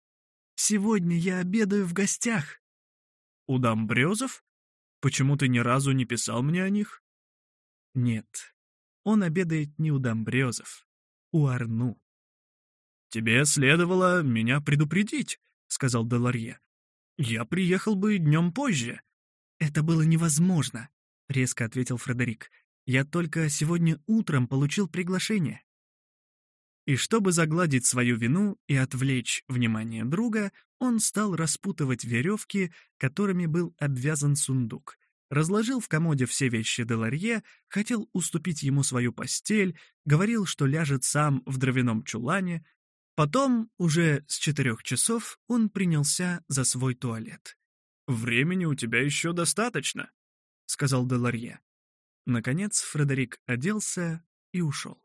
«Сегодня я обедаю в гостях». «У Дамбрёзов?» Почему ты ни разу не писал мне о них? Нет. Он обедает не у Домбрёзов, у Арну. Тебе следовало меня предупредить, сказал Деларье. Я приехал бы днем позже. Это было невозможно, резко ответил Фредерик. Я только сегодня утром получил приглашение. И чтобы загладить свою вину и отвлечь внимание друга, он стал распутывать веревки, которыми был обвязан сундук. Разложил в комоде все вещи Деларье, хотел уступить ему свою постель, говорил, что ляжет сам в дровяном чулане. Потом, уже с четырех часов, он принялся за свой туалет. «Времени у тебя еще достаточно», — сказал Деларье. Наконец Фредерик оделся и ушел.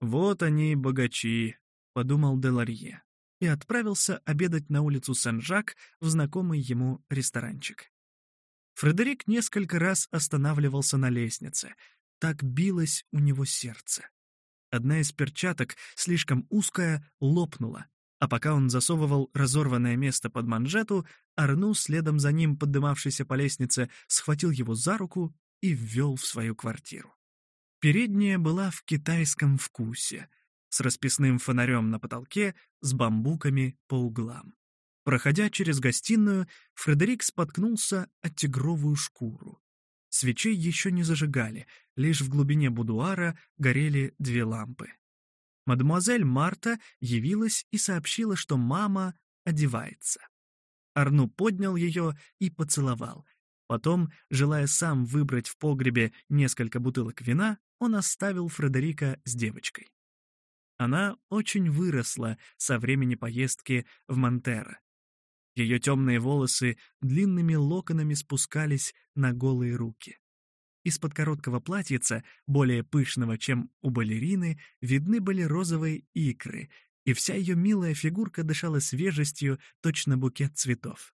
Вот они, богачи, подумал Деларье и отправился обедать на улицу Сен-Жак в знакомый ему ресторанчик. Фредерик несколько раз останавливался на лестнице. Так билось у него сердце. Одна из перчаток, слишком узкая, лопнула, а пока он засовывал разорванное место под манжету, Арну, следом за ним поднимавшийся по лестнице, схватил его за руку и ввел в свою квартиру. Передняя была в китайском вкусе, с расписным фонарем на потолке, с бамбуками по углам. Проходя через гостиную, Фредерик споткнулся от тигровую шкуру. Свечей еще не зажигали, лишь в глубине будуара горели две лампы. Мадемуазель Марта явилась и сообщила, что мама одевается. Арну поднял ее и поцеловал. Потом, желая сам выбрать в погребе несколько бутылок вина, он оставил Фредерика с девочкой. Она очень выросла со времени поездки в Монтеро. Ее темные волосы длинными локонами спускались на голые руки. Из-под короткого платьица, более пышного, чем у балерины, видны были розовые икры, и вся ее милая фигурка дышала свежестью, точно букет цветов.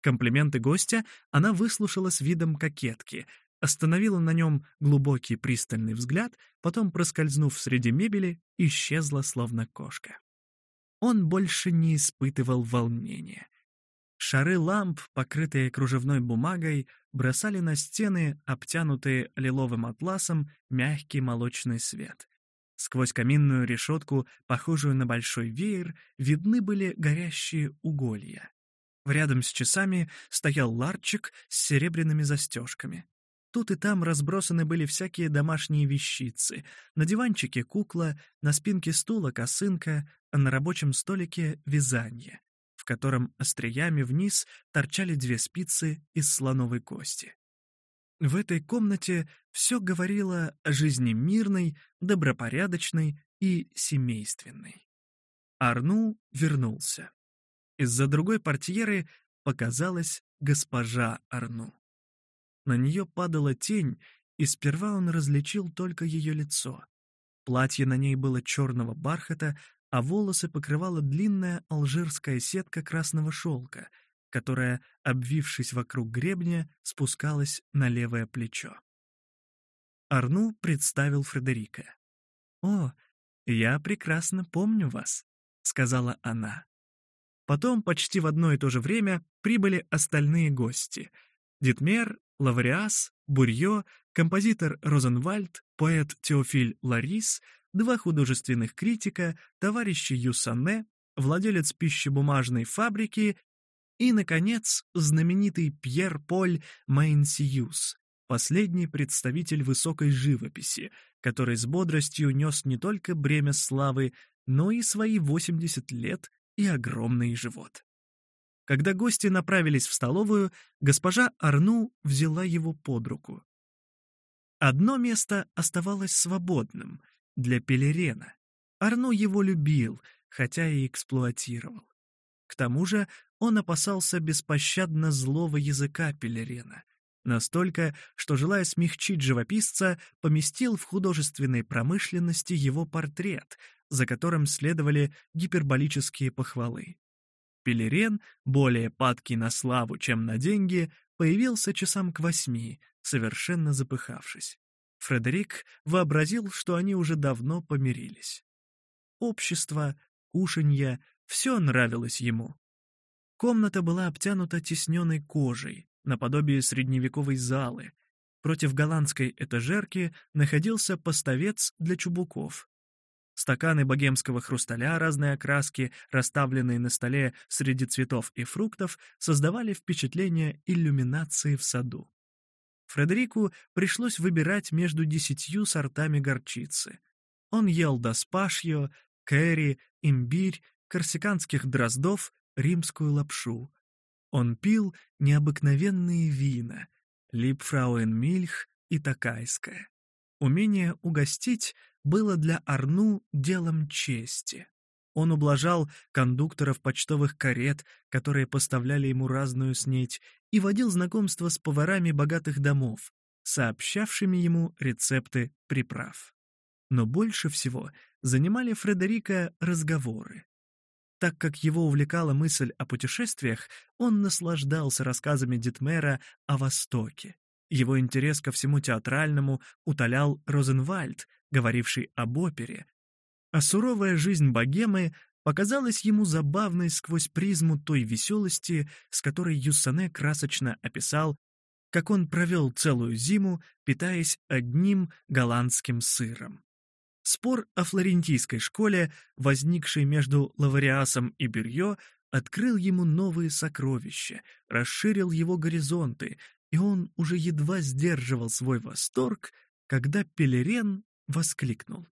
Комплименты гостя она выслушала с видом кокетки, остановила на нем глубокий пристальный взгляд, потом, проскользнув среди мебели, исчезла словно кошка. Он больше не испытывал волнения. Шары ламп, покрытые кружевной бумагой, бросали на стены, обтянутые лиловым атласом, мягкий молочный свет. Сквозь каминную решетку, похожую на большой веер, видны были горящие уголья. Рядом с часами стоял ларчик с серебряными застежками. Тут и там разбросаны были всякие домашние вещицы. На диванчике кукла, на спинке стула косынка, а на рабочем столике — вязание, в котором остриями вниз торчали две спицы из слоновой кости. В этой комнате все говорило о жизни мирной, добропорядочной и семейственной. Арну вернулся. Из-за другой портьеры показалась госпожа Арну. На нее падала тень, и сперва он различил только ее лицо. Платье на ней было черного бархата, а волосы покрывала длинная алжирская сетка красного шелка, которая, обвившись вокруг гребня, спускалась на левое плечо. Арну представил Фредерика. «О, я прекрасно помню вас», — сказала она. Потом почти в одно и то же время прибыли остальные гости — Дитмер, Лавриас, Бурье, композитор Розенвальд, поэт Теофиль Ларис, два художественных критика, товарищи Юсане, владелец пищебумажной фабрики и, наконец, знаменитый Пьер Поль Майнсиюс, последний представитель высокой живописи, который с бодростью нес не только бремя славы, но и свои 80 лет и огромный живот. Когда гости направились в столовую, госпожа Арну взяла его под руку. Одно место оставалось свободным для Пелерена. Арну его любил, хотя и эксплуатировал. К тому же он опасался беспощадно злого языка Пелерена, настолько, что, желая смягчить живописца, поместил в художественной промышленности его портрет, за которым следовали гиперболические похвалы. Пелерен, более падкий на славу, чем на деньги, появился часам к восьми, совершенно запыхавшись. Фредерик вообразил, что они уже давно помирились. Общество, кушанье — все нравилось ему. Комната была обтянута тесненной кожей, наподобие средневековой залы. Против голландской этажерки находился поставец для чубуков, Стаканы богемского хрусталя разные окраски, расставленные на столе среди цветов и фруктов, создавали впечатление иллюминации в саду. Фредерику пришлось выбирать между десятью сортами горчицы. Он ел доспашьо, кэрри, имбирь, корсиканских дроздов, римскую лапшу. Он пил необыкновенные вина — липфрауенмильх и такайское. Умение угостить было для Арну делом чести. Он ублажал кондукторов почтовых карет, которые поставляли ему разную снеть, и водил знакомство с поварами богатых домов, сообщавшими ему рецепты приправ. Но больше всего занимали Фредерика разговоры. Так как его увлекала мысль о путешествиях, он наслаждался рассказами Дитмера о Востоке, его интерес ко всему театральному утолял Розенвальд, говоривший об опере. А суровая жизнь богемы показалась ему забавной сквозь призму той веселости, с которой Юссане красочно описал, как он провел целую зиму, питаясь одним голландским сыром. Спор о флорентийской школе, возникший между Лавариасом и Бюрье, открыл ему новые сокровища, расширил его горизонты, и он уже едва сдерживал свой восторг, когда Пелерен воскликнул.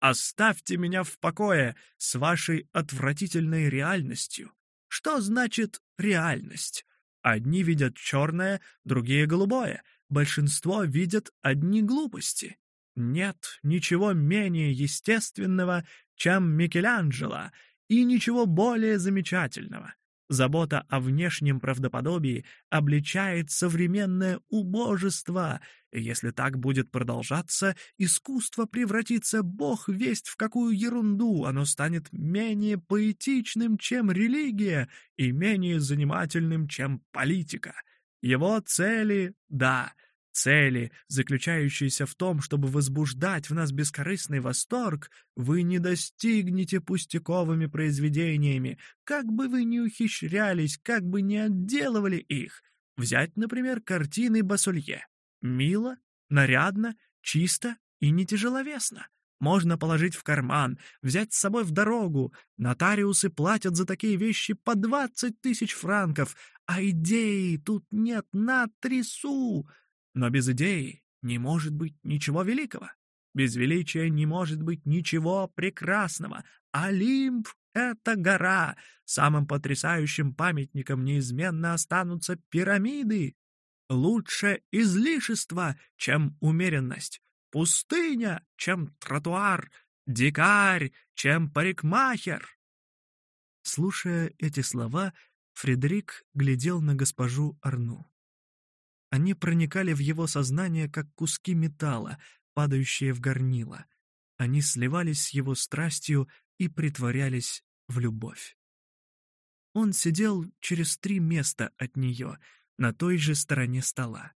«Оставьте меня в покое с вашей отвратительной реальностью. Что значит реальность? Одни видят черное, другие — голубое. Большинство видят одни глупости. Нет ничего менее естественного, чем Микеланджело, и ничего более замечательного. Забота о внешнем правдоподобии обличает современное убожество. Если так будет продолжаться, искусство превратится бог весть в какую ерунду, оно станет менее поэтичным, чем религия, и менее занимательным, чем политика. Его цели — да — Цели, заключающиеся в том, чтобы возбуждать в нас бескорыстный восторг, вы не достигнете пустяковыми произведениями, как бы вы ни ухищрялись, как бы ни отделывали их. Взять, например, картины Басулье. Мило, нарядно, чисто и не тяжеловесно. Можно положить в карман, взять с собой в дорогу. Нотариусы платят за такие вещи по 20 тысяч франков, а идеи тут нет на трясу. Но без идеи не может быть ничего великого. Без величия не может быть ничего прекрасного. Олимп — это гора. Самым потрясающим памятником неизменно останутся пирамиды. Лучше излишество, чем умеренность. Пустыня, чем тротуар. Дикарь, чем парикмахер. Слушая эти слова, Фредерик глядел на госпожу Арну. Они проникали в его сознание, как куски металла, падающие в горнило. Они сливались с его страстью и притворялись в любовь. Он сидел через три места от нее, на той же стороне стола.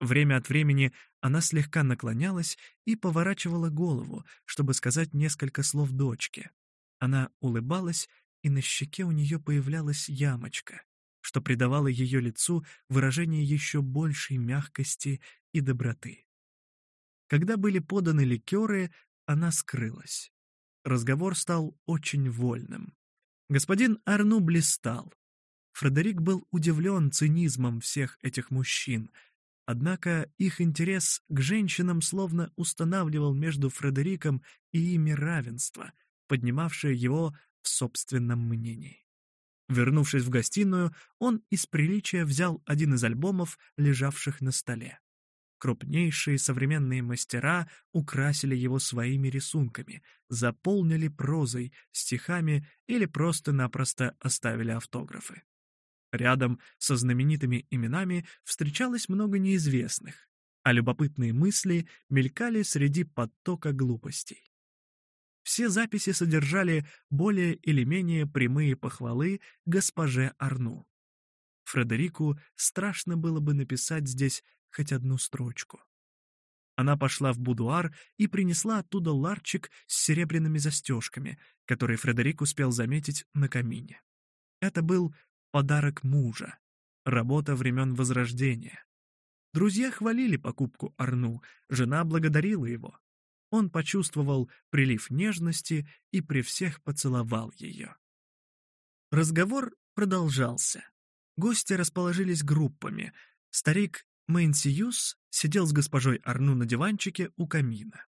Время от времени она слегка наклонялась и поворачивала голову, чтобы сказать несколько слов дочке. Она улыбалась, и на щеке у нее появлялась ямочка что придавало ее лицу выражение еще большей мягкости и доброты. Когда были поданы ликеры, она скрылась. Разговор стал очень вольным. Господин Арну блистал. Фредерик был удивлен цинизмом всех этих мужчин, однако их интерес к женщинам словно устанавливал между Фредериком и ими равенство, поднимавшее его в собственном мнении. Вернувшись в гостиную, он из приличия взял один из альбомов, лежавших на столе. Крупнейшие современные мастера украсили его своими рисунками, заполнили прозой, стихами или просто-напросто оставили автографы. Рядом со знаменитыми именами встречалось много неизвестных, а любопытные мысли мелькали среди потока глупостей. Все записи содержали более или менее прямые похвалы госпоже Арну. Фредерику страшно было бы написать здесь хоть одну строчку. Она пошла в будуар и принесла оттуда ларчик с серебряными застежками, который Фредерик успел заметить на камине. Это был подарок мужа, работа времен Возрождения. Друзья хвалили покупку Арну, жена благодарила его, он почувствовал прилив нежности и при всех поцеловал ее. Разговор продолжался. Гости расположились группами. Старик Мэнсиюс сидел с госпожой Арну на диванчике у камина.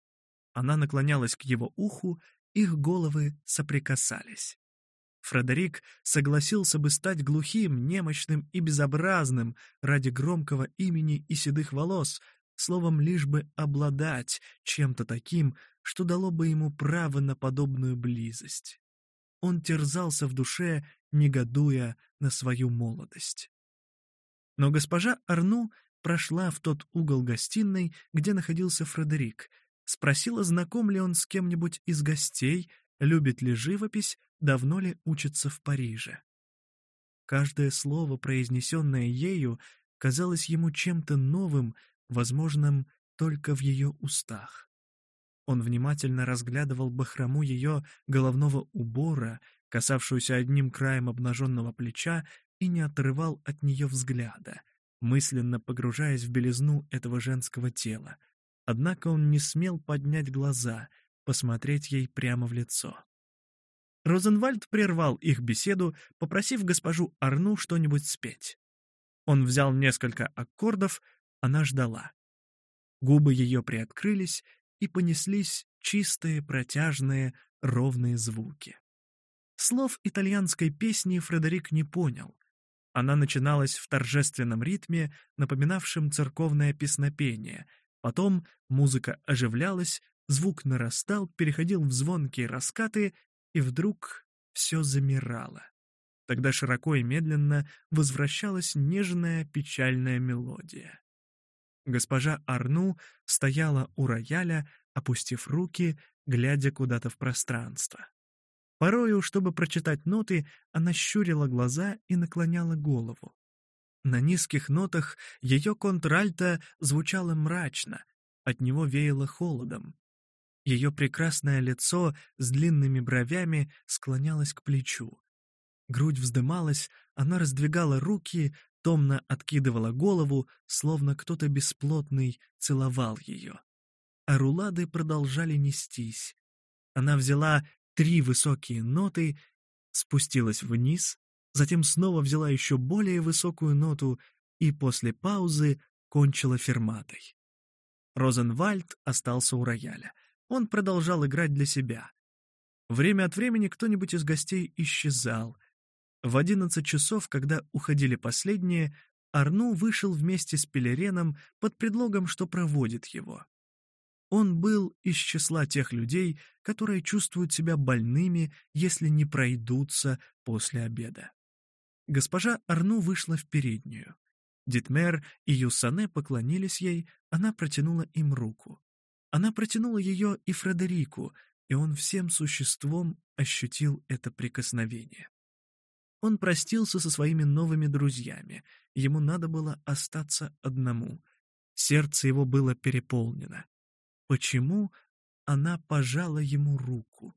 Она наклонялась к его уху, их головы соприкасались. Фредерик согласился бы стать глухим, немощным и безобразным ради громкого имени и седых волос, словом, лишь бы обладать чем-то таким, что дало бы ему право на подобную близость. Он терзался в душе, негодуя на свою молодость. Но госпожа Арну прошла в тот угол гостиной, где находился Фредерик, спросила, знаком ли он с кем-нибудь из гостей, любит ли живопись, давно ли учится в Париже. Каждое слово, произнесенное ею, казалось ему чем-то новым, возможным только в ее устах. Он внимательно разглядывал бахрому ее головного убора, касавшуюся одним краем обнаженного плеча, и не отрывал от нее взгляда, мысленно погружаясь в белизну этого женского тела. Однако он не смел поднять глаза, посмотреть ей прямо в лицо. Розенвальд прервал их беседу, попросив госпожу Арну что-нибудь спеть. Он взял несколько аккордов — она ждала. Губы ее приоткрылись, и понеслись чистые, протяжные, ровные звуки. Слов итальянской песни Фредерик не понял. Она начиналась в торжественном ритме, напоминавшем церковное песнопение. Потом музыка оживлялась, звук нарастал, переходил в звонкие раскаты, и вдруг все замирало. Тогда широко и медленно возвращалась нежная печальная мелодия. Госпожа Арну стояла у рояля, опустив руки, глядя куда-то в пространство. Порою, чтобы прочитать ноты, она щурила глаза и наклоняла голову. На низких нотах ее контральта звучало мрачно, от него веяло холодом. Ее прекрасное лицо с длинными бровями склонялось к плечу. Грудь вздымалась, она раздвигала руки, томно откидывала голову, словно кто-то бесплотный целовал ее. А рулады продолжали нестись. Она взяла три высокие ноты, спустилась вниз, затем снова взяла еще более высокую ноту и после паузы кончила ферматой. Розенвальд остался у рояля. Он продолжал играть для себя. Время от времени кто-нибудь из гостей исчезал, в одиннадцать часов, когда уходили последние, Арну вышел вместе с Пелереном под предлогом, что проводит его. Он был из числа тех людей, которые чувствуют себя больными, если не пройдутся после обеда. Госпожа Арну вышла в переднюю. Дитмер и Юсане поклонились ей, она протянула им руку. Она протянула ее и Фредерику, и он всем существом ощутил это прикосновение. Он простился со своими новыми друзьями. Ему надо было остаться одному. Сердце его было переполнено. Почему она пожала ему руку?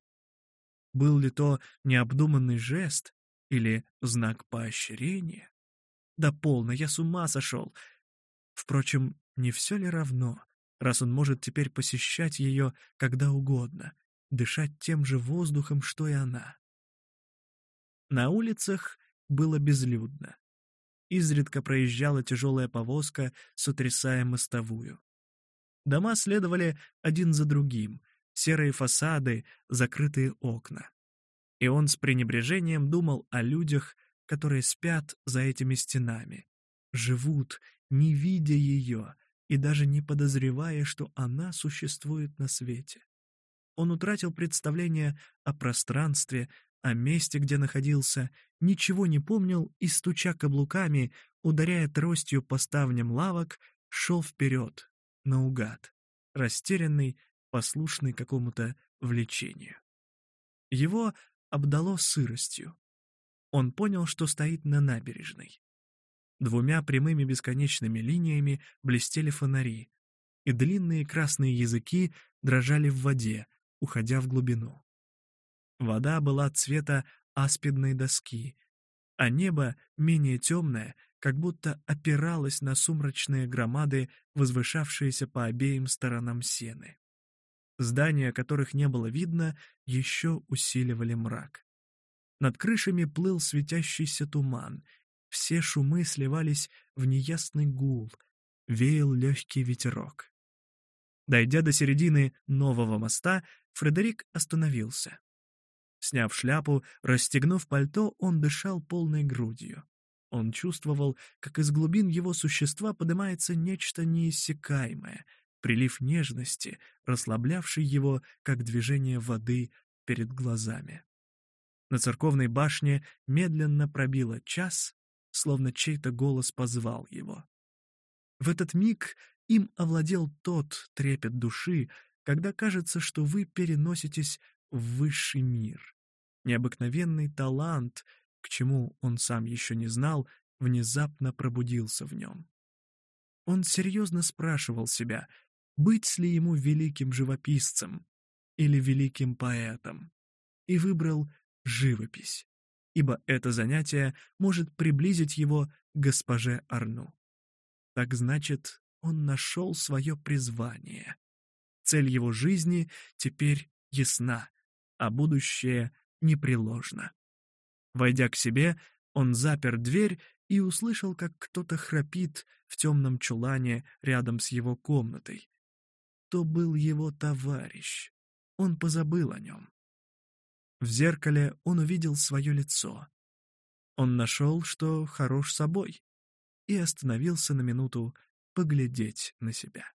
Был ли то необдуманный жест или знак поощрения? Да полно, я с ума сошел. Впрочем, не все ли равно, раз он может теперь посещать ее когда угодно, дышать тем же воздухом, что и она? На улицах было безлюдно. Изредка проезжала тяжелая повозка, сотрясая мостовую. Дома следовали один за другим, серые фасады, закрытые окна. И он с пренебрежением думал о людях, которые спят за этими стенами, живут, не видя ее и даже не подозревая, что она существует на свете. Он утратил представление о пространстве, о месте, где находился, ничего не помнил и, стуча каблуками, ударяя тростью по ставням лавок, шел вперед, наугад, растерянный, послушный какому-то влечению. Его обдало сыростью. Он понял, что стоит на набережной. Двумя прямыми бесконечными линиями блестели фонари, и длинные красные языки дрожали в воде, уходя в глубину. Вода была цвета аспидной доски, а небо менее темное, как будто опиралось на сумрачные громады, возвышавшиеся по обеим сторонам сены. Здания, которых не было видно, еще усиливали мрак. Над крышами плыл светящийся туман, все шумы сливались в неясный гул, веял легкий ветерок. Дойдя до середины нового моста, Фредерик остановился. Сняв шляпу, расстегнув пальто, он дышал полной грудью. Он чувствовал, как из глубин его существа поднимается нечто неиссякаемое, прилив нежности, расслаблявший его, как движение воды перед глазами. На церковной башне медленно пробило час, словно чей-то голос позвал его. В этот миг им овладел тот трепет души, когда кажется, что вы переноситесь высший мир. Необыкновенный талант, к чему он сам еще не знал, внезапно пробудился в нем. Он серьезно спрашивал себя, быть ли ему великим живописцем или великим поэтом, и выбрал живопись, ибо это занятие может приблизить его к госпоже Арну. Так значит, он нашел свое призвание. Цель его жизни теперь ясна а будущее непреложно. Войдя к себе, он запер дверь и услышал, как кто-то храпит в темном чулане рядом с его комнатой. То был его товарищ. Он позабыл о нем. В зеркале он увидел свое лицо. Он нашел, что хорош собой, и остановился на минуту поглядеть на себя.